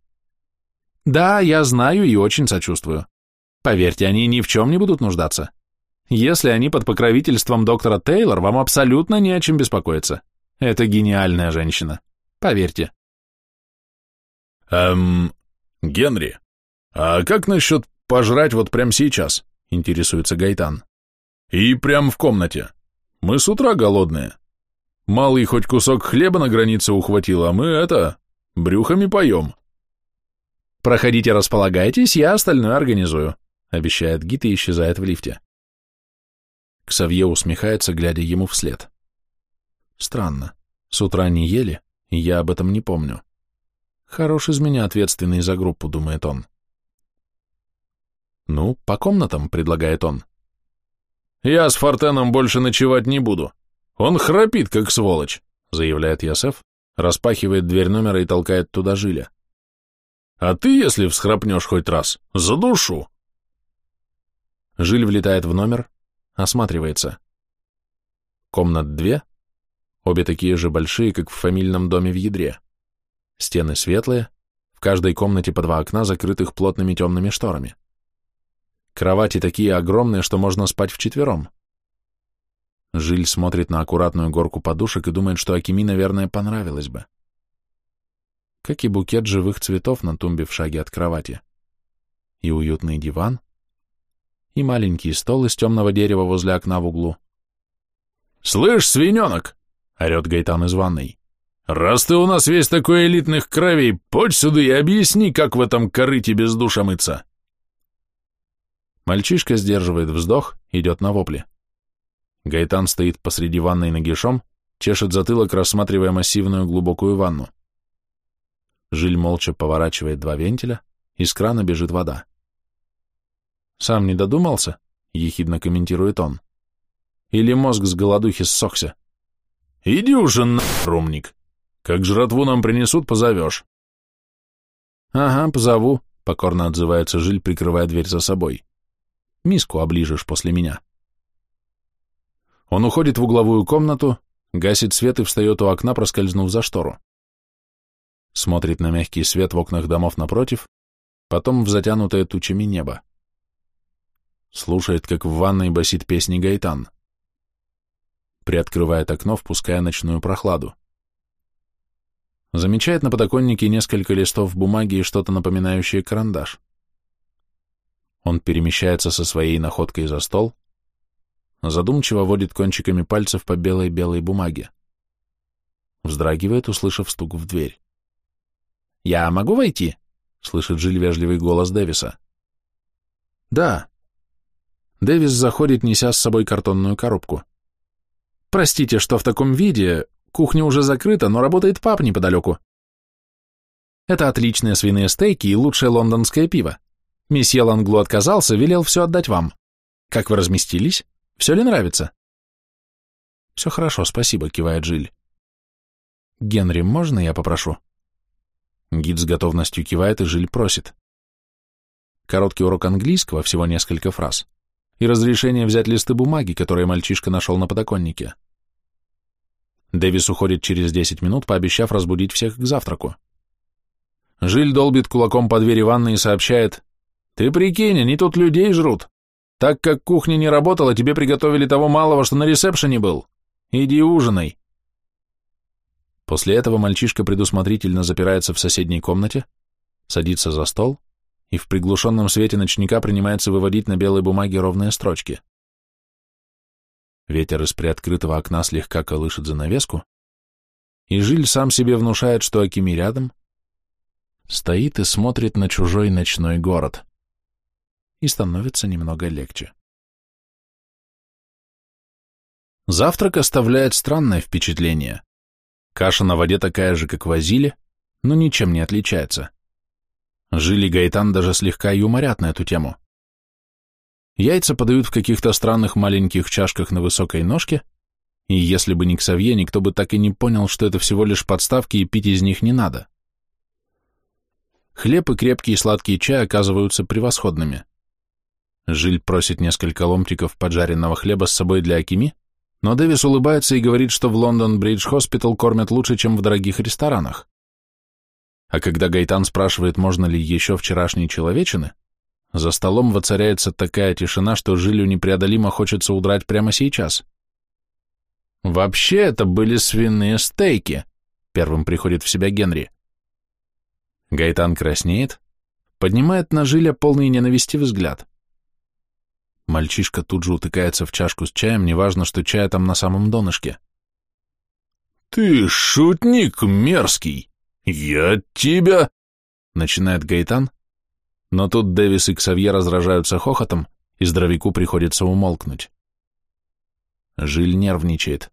Да, я знаю и очень сочувствую. Поверьте, они ни в чем не будут нуждаться. Если они под покровительством доктора Тейлор, вам абсолютно не о чем беспокоиться. Это гениальная женщина. Поверьте. Эм, Генри, а как насчет пожрать вот прямо сейчас? Интересуется Гайтан. И прямо в комнате. Мы с утра голодные. Малый хоть кусок хлеба на границе ухватил, а мы это, брюхами поем. Проходите, располагайтесь, я остальное организую, обещает гид и исчезает в лифте. Ксавье усмехается, глядя ему вслед. Странно, с утра не ели, и я об этом не помню. Хорош из меня ответственный за группу, думает он. Ну, по комнатам, предлагает он. «Я с Фортеном больше ночевать не буду. Он храпит, как сволочь», — заявляет Ясеф, распахивает дверь номера и толкает туда Жиля. «А ты, если всхрапнешь хоть раз, за душу!» Жиль влетает в номер, осматривается. Комнат две, обе такие же большие, как в фамильном доме в ядре. Стены светлые, в каждой комнате по два окна, закрытых плотными темными шторами. Кровати такие огромные, что можно спать вчетвером. Жиль смотрит на аккуратную горку подушек и думает, что Акими, наверное, понравилось бы. Как и букет живых цветов на тумбе в шаге от кровати. И уютный диван, и маленький стол из темного дерева возле окна в углу. «Слышь, свиненок!» — орет Гайтан из ванной. «Раз ты у нас весь такой элитных кровей, подь сюда и объясни, как в этом корыте без душа мыться!» Мальчишка сдерживает вздох, идет на вопли. Гайтан стоит посреди ванной нагишом, чешет затылок, рассматривая массивную глубокую ванну. Жиль молча поворачивает два вентиля, из крана бежит вода. «Сам не додумался?» — ехидно комментирует он. «Или мозг с голодухи ссохся?» «Иди уже на, румник! Как жратву нам принесут, позовешь!» «Ага, позову», — покорно отзывается Жиль, прикрывая дверь за собой. «Миску оближешь после меня». Он уходит в угловую комнату, гасит свет и встает у окна, проскользнув за штору. Смотрит на мягкий свет в окнах домов напротив, потом в затянутое тучами небо. Слушает, как в ванной басит песни Гайтан. Приоткрывает окно, впуская ночную прохладу. Замечает на подоконнике несколько листов бумаги и что-то напоминающее карандаш. Он перемещается со своей находкой за стол, задумчиво водит кончиками пальцев по белой-белой бумаге. Вздрагивает, услышав стук в дверь. «Я могу войти?» — слышит Жиль вежливый голос Дэвиса. «Да». Дэвис заходит, неся с собой картонную коробку. «Простите, что в таком виде. Кухня уже закрыта, но работает пап неподалеку. Это отличные свиные стейки и лучшее лондонское пиво. Месье Ланглу отказался, велел все отдать вам. Как вы разместились? Все ли нравится?» «Все хорошо, спасибо», — кивает Жиль. «Генри, можно я попрошу?» Гид с готовностью кивает, и Жиль просит. Короткий урок английского, всего несколько фраз, и разрешение взять листы бумаги, которые мальчишка нашел на подоконнике. Дэвис уходит через 10 минут, пообещав разбудить всех к завтраку. Жиль долбит кулаком по двери ванны и сообщает, «Ты прикинь, они тут людей жрут. Так как кухня не работала, тебе приготовили того малого, что на ресепшене был. Иди ужинай». После этого мальчишка предусмотрительно запирается в соседней комнате, садится за стол и в приглушенном свете ночника принимается выводить на белой бумаге ровные строчки. Ветер из приоткрытого окна слегка колышет занавеску, и Жиль сам себе внушает, что Акими рядом, стоит и смотрит на чужой ночной город. И становится немного легче. Завтрак оставляет странное впечатление. Каша на воде такая же, как в Азиле, но ничем не отличается. Жили Гайтан даже слегка юморят на эту тему. Яйца подают в каких-то странных маленьких чашках на высокой ножке, и если бы не Ксавье, никто бы так и не понял, что это всего лишь подставки и пить из них не надо. Хлеб и крепкий и сладкий чай оказываются превосходными. Жиль просит несколько ломтиков поджаренного хлеба с собой для Акими, но Дэвис улыбается и говорит, что в Лондон Бридж Хоспитал кормят лучше, чем в дорогих ресторанах. А когда Гайтан спрашивает, можно ли еще вчерашней человечины, за столом воцаряется такая тишина, что Жилю непреодолимо хочется удрать прямо сейчас. «Вообще это были свиные стейки», — первым приходит в себя Генри. Гайтан краснеет, поднимает на Жиля полный ненависти взгляд. Мальчишка тут же утыкается в чашку с чаем, неважно, что чая там на самом донышке. «Ты шутник мерзкий! Я тебя...» Начинает Гайтан, но тут Дэвис и Ксавье раздражаются хохотом, и здоровяку приходится умолкнуть. Жиль нервничает.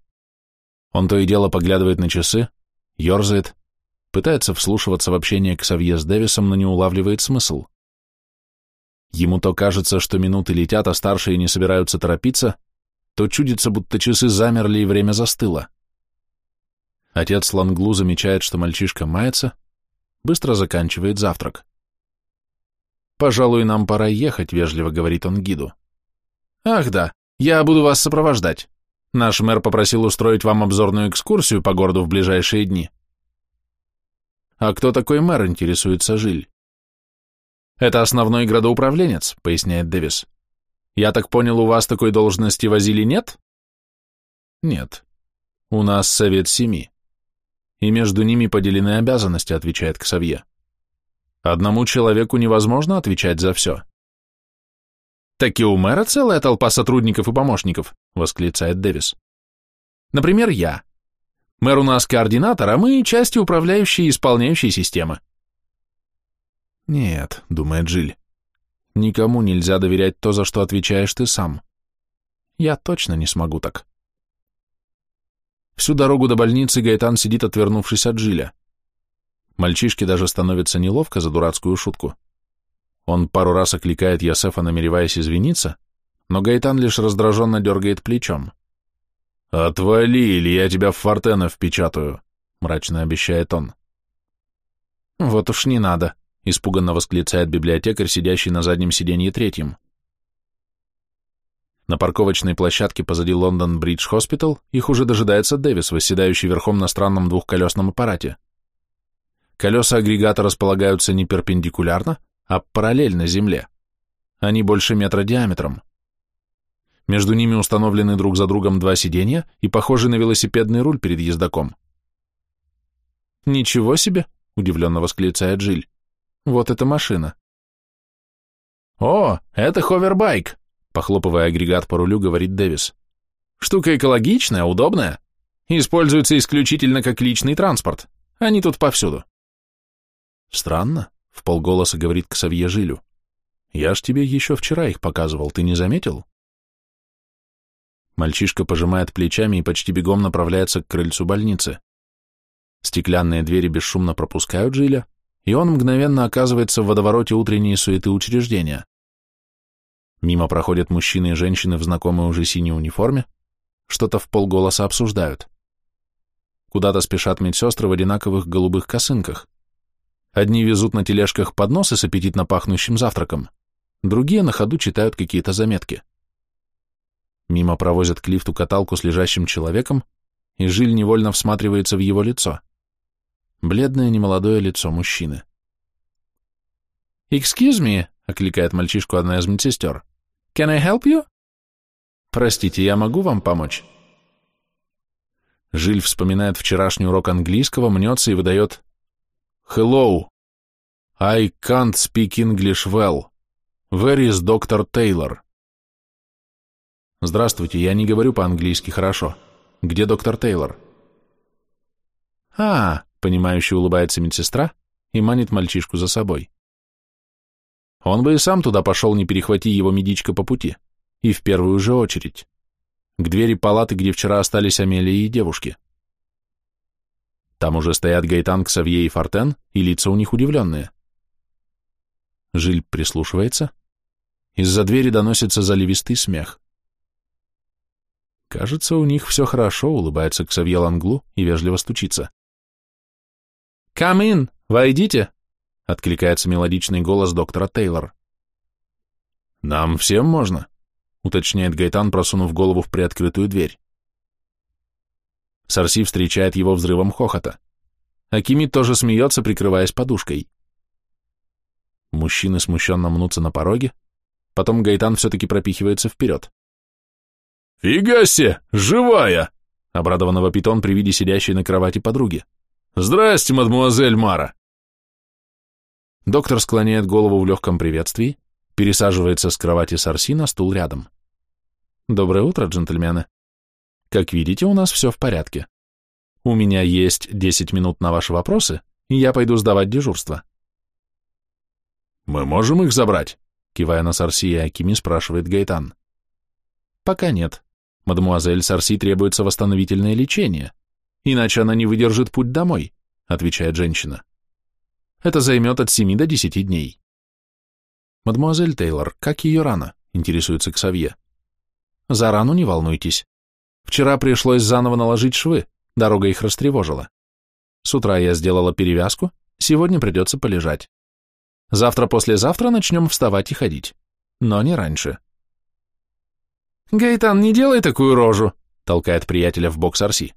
Он то и дело поглядывает на часы, ерзает, пытается вслушиваться в общение Ксавье с Дэвисом, но не улавливает смысл. Ему то кажется, что минуты летят, а старшие не собираются торопиться, то чудится, будто часы замерли и время застыло. Отец Ланглу замечает, что мальчишка мается, быстро заканчивает завтрак. «Пожалуй, нам пора ехать», — вежливо говорит он гиду. «Ах да, я буду вас сопровождать. Наш мэр попросил устроить вам обзорную экскурсию по городу в ближайшие дни». «А кто такой мэр?» — интересуется Жиль. «Это основной градоуправленец», — поясняет Дэвис. «Я так понял, у вас такой должности возили нет?» «Нет. У нас совет семи. И между ними поделены обязанности», — отвечает Ксавье. «Одному человеку невозможно отвечать за все». «Так и у мэра целая толпа сотрудников и помощников», — восклицает Дэвис. «Например, я. Мэр у нас координатор, а мы части управляющей и исполняющей системы. «Нет», — думает Жиль, — «никому нельзя доверять то, за что отвечаешь ты сам. Я точно не смогу так. Всю дорогу до больницы Гайтан сидит, отвернувшись от Жиля. Мальчишке даже становится неловко за дурацкую шутку. Он пару раз окликает Ясефа, намереваясь извиниться, но Гайтан лишь раздраженно дергает плечом. «Отвали, или я тебя в фортена впечатаю», — мрачно обещает он. «Вот уж не надо», — испуганно восклицает библиотекарь, сидящий на заднем сиденье третьим. На парковочной площадке позади Лондон Бридж Хоспитал их уже дожидается Дэвис, восседающий верхом на странном двухколесном аппарате. Колеса агрегата располагаются не перпендикулярно, а параллельно Земле. Они больше метра диаметром. Между ними установлены друг за другом два сиденья и похожи на велосипедный руль перед ездаком. «Ничего себе!» — удивленно восклицает Жиль. «Вот эта машина!» «О, это ховербайк!» — похлопывая агрегат по рулю, говорит Дэвис. «Штука экологичная, удобная. Используется исключительно как личный транспорт. Они тут повсюду». «Странно», — в полголоса говорит Ксавье Жилю. «Я ж тебе еще вчера их показывал, ты не заметил?» Мальчишка пожимает плечами и почти бегом направляется к крыльцу больницы. Стеклянные двери бесшумно пропускают Жиля, и он мгновенно оказывается в водовороте утренней суеты учреждения. Мимо проходят мужчины и женщины в знакомой уже синей униформе, что-то в полголоса обсуждают. Куда-то спешат медсестры в одинаковых голубых косынках. Одни везут на тележках подносы с аппетитно пахнущим завтраком, другие на ходу читают какие-то заметки. Мимо провозят к лифту каталку с лежащим человеком, и Жиль невольно всматривается в его лицо. Бледное немолодое лицо мужчины. «Excuse me», — окликает мальчишку одна из медсестер. «Can I help you?» «Простите, я могу вам помочь?» Жиль вспоминает вчерашний урок английского, мнется и выдает Hello. I can't speak English well. Where is Dr. Taylor? Здравствуйте, я не говорю по-английски хорошо. Где доктор Тейлор? А, понимающе улыбается медсестра и манит мальчишку за собой. Он бы и сам туда пошел, не перехвати его медичка по пути. И в первую же очередь. К двери палаты, где вчера остались Амелия и девушки. Там уже стоят Гайтан, Ксавье и Фортен, и лица у них удивленные. Жиль прислушивается. Из-за двери доносится заливистый смех. Кажется, у них все хорошо, улыбается Ксавье Ланглу и вежливо стучится. «Come in! Войдите!» — откликается мелодичный голос доктора Тейлор. «Нам всем можно?» — уточняет Гайтан, просунув голову в приоткрытую дверь. Сарси встречает его взрывом хохота. Акими тоже смеется, прикрываясь подушкой. Мужчины смущенно мнутся на пороге, потом Гайтан все-таки пропихивается вперед. «Фига себе, живая!» — обрадованно вопит он при виде сидящей на кровати подруги. «Здрасте, мадмуазель Мара!» Доктор склоняет голову в легком приветствии, пересаживается с кровати Сарси на стул рядом. «Доброе утро, джентльмены!» Как видите, у нас все в порядке. У меня есть 10 минут на ваши вопросы, и я пойду сдавать дежурство. Мы можем их забрать? Кивая на Сарси и Акими, спрашивает Гайтан. Пока нет. Мадемуазель Сарси требуется восстановительное лечение, иначе она не выдержит путь домой, отвечает женщина. Это займет от 7 до 10 дней. Мадемуазель Тейлор, как ее рана? Интересуется Ксавье. За рану не волнуйтесь. Вчера пришлось заново наложить швы, дорога их растревожила. С утра я сделала перевязку, сегодня придется полежать. Завтра-послезавтра начнем вставать и ходить, но не раньше. «Гайтан, не делай такую рожу», — толкает приятеля в бок Сарси.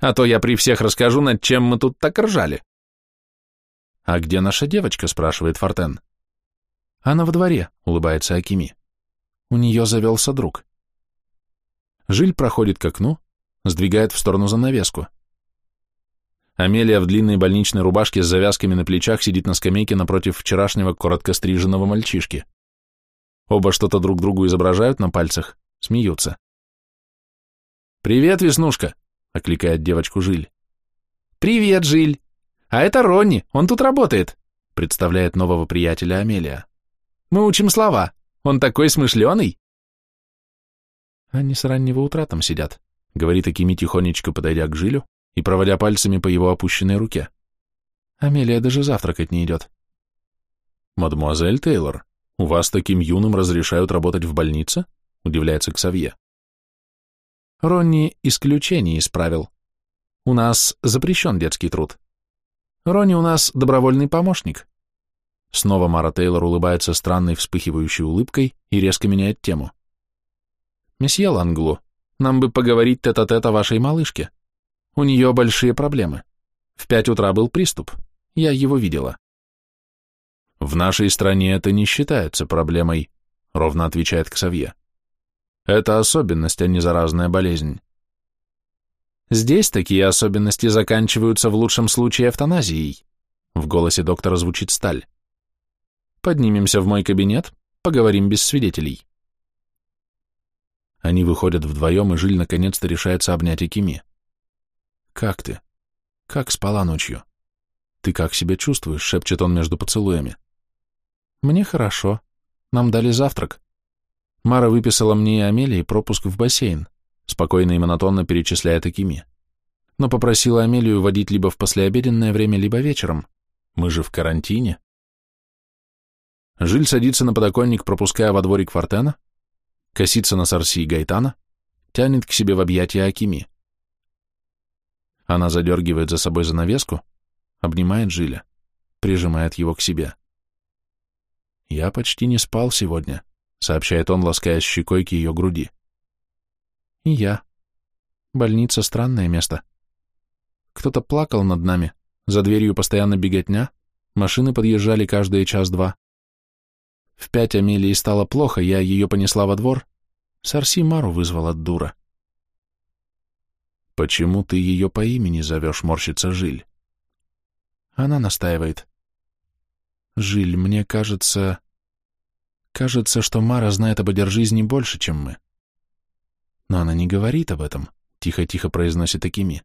«А то я при всех расскажу, над чем мы тут так ржали». «А где наша девочка?» — спрашивает Фортен. «Она во дворе», — улыбается Акими. «У нее завелся друг». Жиль проходит к окну, сдвигает в сторону занавеску. Амелия в длинной больничной рубашке с завязками на плечах сидит на скамейке напротив вчерашнего коротко стриженного мальчишки. Оба что-то друг другу изображают на пальцах, смеются. «Привет, Веснушка!» — окликает девочку Жиль. «Привет, Жиль! А это Ронни, он тут работает!» — представляет нового приятеля Амелия. «Мы учим слова, он такой смышленый!» Они с раннего утра там сидят, говорит Акими тихонечко, подойдя к Жилю и проводя пальцами по его опущенной руке. Амелия даже завтракать не идет. Мадемуазель Тейлор, у вас таким юным разрешают работать в больнице? Удивляется Ксавье. Ронни исключение исправил. У нас запрещен детский труд. Ронни у нас добровольный помощник. Снова Мара Тейлор улыбается странной вспыхивающей улыбкой и резко меняет тему. «Месье Ланглу, нам бы поговорить тет-а-тет -тет о вашей малышке. У нее большие проблемы. В пять утра был приступ. Я его видела». «В нашей стране это не считается проблемой», — ровно отвечает Ксавье. «Это особенность, а не заразная болезнь». «Здесь такие особенности заканчиваются в лучшем случае эвтаназией», — в голосе доктора звучит сталь. Поднимемся в мой кабинет, поговорим без свидетелей. Они выходят вдвоем, и Жиль наконец-то решается обнять Экими. «Как ты? Как спала ночью? Ты как себя чувствуешь?» — шепчет он между поцелуями. «Мне хорошо. Нам дали завтрак. Мара выписала мне и Амелии пропуск в бассейн», — спокойно и монотонно перечисляет Экими. «Но попросила Амелию водить либо в послеобеденное время, либо вечером. Мы же в карантине». Жиль садится на подоконник, пропуская во дворик Фортена, косится на Сарси и Гайтана, тянет к себе в объятия Акими. Она задергивает за собой занавеску, обнимает Жиля, прижимает его к себе. «Я почти не спал сегодня», — сообщает он, лаская щекой к ее груди. «И я. Больница — странное место. Кто-то плакал над нами, за дверью постоянно беготня, машины подъезжали каждые час-два. В пять Амелии стало плохо, я ее понесла во двор. Сарси Мару вызвала дура. «Почему ты ее по имени зовешь, морщится Жиль?» Она настаивает. «Жиль, мне кажется... Кажется, что Мара знает об одержизни больше, чем мы. Но она не говорит об этом», — тихо-тихо произносит Акими.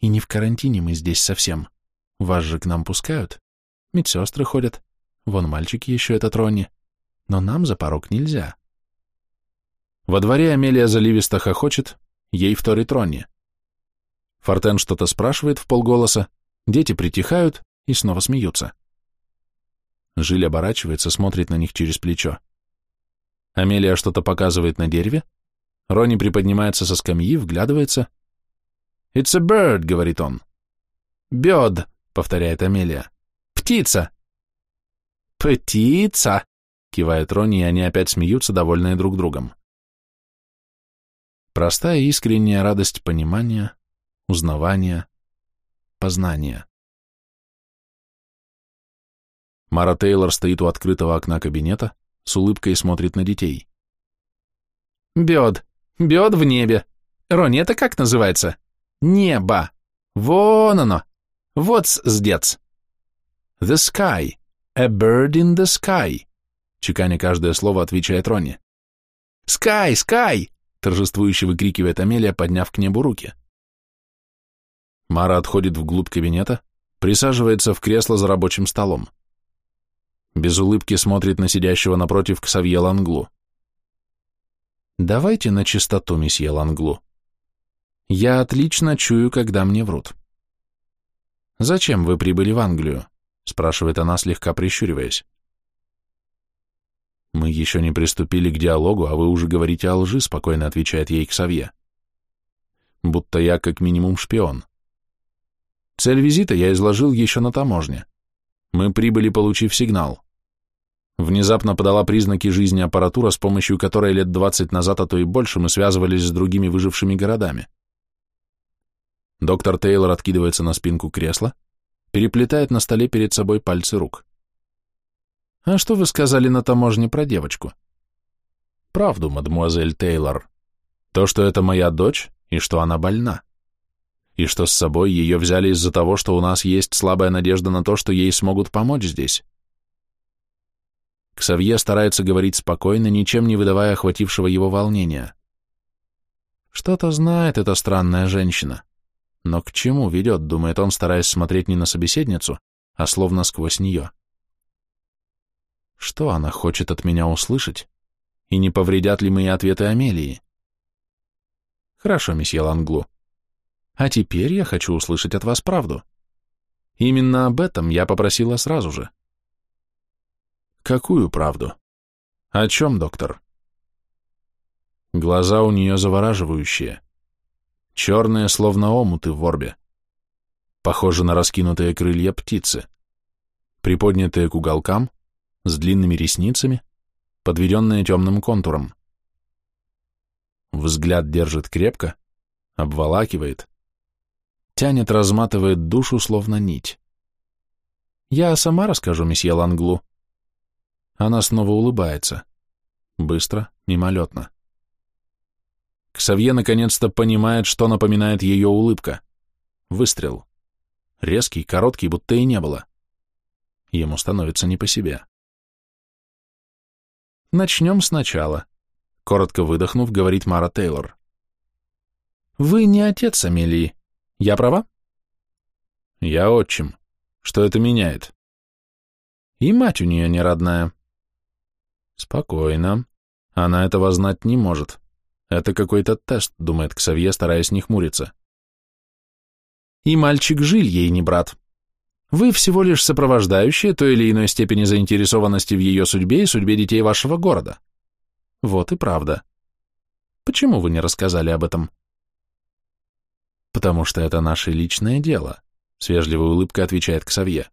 «И не в карантине мы здесь совсем. Вас же к нам пускают. Медсестры ходят. Вон мальчик еще этот Ронни. Но нам за порог нельзя. Во дворе Амелия заливисто хохочет, ей вторит Ронни. Фортен что-то спрашивает в полголоса, дети притихают и снова смеются. Жиль оборачивается, смотрит на них через плечо. Амелия что-то показывает на дереве, Ронни приподнимается со скамьи, вглядывается. «It's a bird», — говорит он. «Бёд», — повторяет Амелия. «Птица». «Птица!» — кивает Ронни, и они опять смеются, довольные друг другом. Простая искренняя радость понимания, узнавания, познания. Мара Тейлор стоит у открытого окна кабинета, с улыбкой смотрит на детей. «Бед, бед в небе. Ронни, это как называется? Небо. Вон оно. Вот сдец. The sky. «A bird in the sky», — чеканя каждое слово, отвечает Ронни. «Sky, sky!» — торжествующе выкрикивает Амелия, подняв к небу руки. Мара отходит вглубь кабинета, присаживается в кресло за рабочим столом. Без улыбки смотрит на сидящего напротив Ксавье Ланглу. «Давайте на чистоту, месье Ланглу. Я отлично чую, когда мне врут. Зачем вы прибыли в Англию? спрашивает она, слегка прищуриваясь. «Мы еще не приступили к диалогу, а вы уже говорите о лжи», — спокойно отвечает ей Ксавье. «Будто я как минимум шпион. Цель визита я изложил еще на таможне. Мы прибыли, получив сигнал. Внезапно подала признаки жизни аппаратура, с помощью которой лет двадцать назад, а то и больше, мы связывались с другими выжившими городами. Доктор Тейлор откидывается на спинку кресла, переплетает на столе перед собой пальцы рук. «А что вы сказали на таможне про девочку?» «Правду, мадемуазель Тейлор. То, что это моя дочь, и что она больна. И что с собой ее взяли из-за того, что у нас есть слабая надежда на то, что ей смогут помочь здесь». Ксавье старается говорить спокойно, ничем не выдавая охватившего его волнения. «Что-то знает эта странная женщина. Но к чему ведет, думает он, стараясь смотреть не на собеседницу, а словно сквозь нее. Что она хочет от меня услышать? И не повредят ли мои ответы Амелии? Хорошо, месье Ланглу. А теперь я хочу услышать от вас правду. Именно об этом я попросила сразу же. Какую правду? О чем, доктор? Глаза у нее завораживающие. Черные, словно омуты в орбе. Похожи на раскинутые крылья птицы. Приподнятые к уголкам, с длинными ресницами, подведенные темным контуром. Взгляд держит крепко, обволакивает, тянет, разматывает душу, словно нить. Я сама расскажу месье Ланглу. Она снова улыбается. Быстро, мимолетно. Ксавье наконец-то понимает, что напоминает ее улыбка. Выстрел. Резкий, короткий, будто и не было. Ему становится не по себе. Начнем сначала. Коротко выдохнув, говорит Мара Тейлор. Вы не отец Амелии. Я права? Я отчим. Что это меняет? И мать у нее не родная. Спокойно. Она этого знать не может. Это какой-то тест, думает Ксавье, стараясь не хмуриться. И мальчик Жиль ей не брат. Вы всего лишь сопровождающие той или иной степени заинтересованности в ее судьбе и судьбе детей вашего города. Вот и правда. Почему вы не рассказали об этом? Потому что это наше личное дело, с вежливой улыбкой отвечает Ксавье.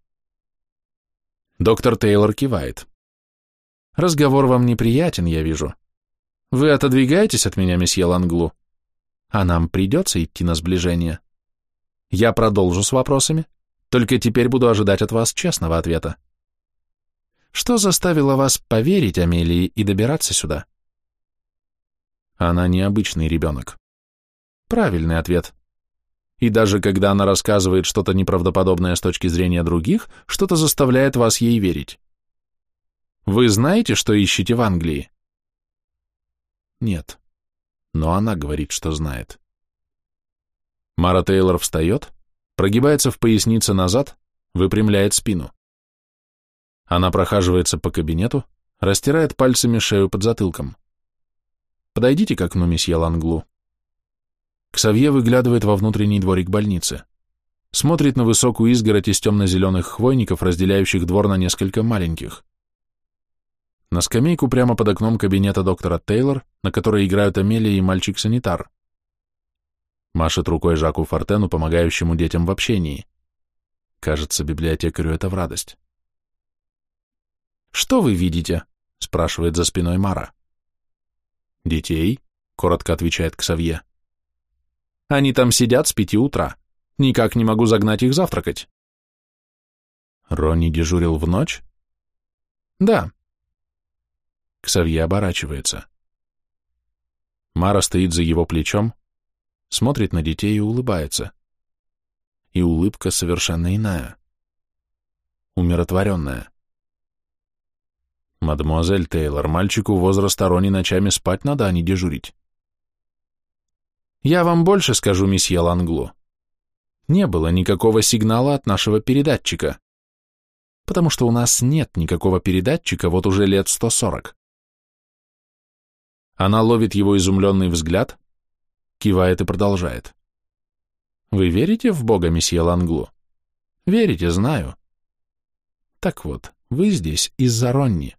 Доктор Тейлор кивает. Разговор вам неприятен, я вижу. Вы отодвигаетесь от меня, месье Ланглу? А нам придется идти на сближение. Я продолжу с вопросами, только теперь буду ожидать от вас честного ответа. Что заставило вас поверить Амелии и добираться сюда? Она необычный ребенок. Правильный ответ. И даже когда она рассказывает что-то неправдоподобное с точки зрения других, что-то заставляет вас ей верить. Вы знаете, что ищете в Англии? Нет. Но она говорит, что знает. Мара Тейлор встает, прогибается в пояснице назад, выпрямляет спину. Она прохаживается по кабинету, растирает пальцами шею под затылком. Подойдите к окну, месье Ланглу. Ксавье выглядывает во внутренний дворик больницы. Смотрит на высокую изгородь из темно-зеленых хвойников, разделяющих двор на несколько маленьких. На скамейку прямо под окном кабинета доктора Тейлор, на которой играют Амелия и мальчик-санитар. Машет рукой Жаку Фортену, помогающему детям в общении. Кажется, библиотекарю это в радость. «Что вы видите?» — спрашивает за спиной Мара. «Детей?» — коротко отвечает Ксавье. «Они там сидят с пяти утра. Никак не могу загнать их завтракать». «Ронни дежурил в ночь?» «Да». Ксавье оборачивается. Мара стоит за его плечом, смотрит на детей и улыбается. И улыбка совершенно иная. Умиротворенная. Мадемуазель Тейлор, мальчику возраста Рони ночами спать надо, а не дежурить. Я вам больше скажу, месье Ланглу. Не было никакого сигнала от нашего передатчика. Потому что у нас нет никакого передатчика вот уже лет 140. Она ловит его изумленный взгляд, кивает и продолжает. Вы верите в Бога, месье Ланглу? Верите, знаю. Так вот, вы здесь из-за Ронни.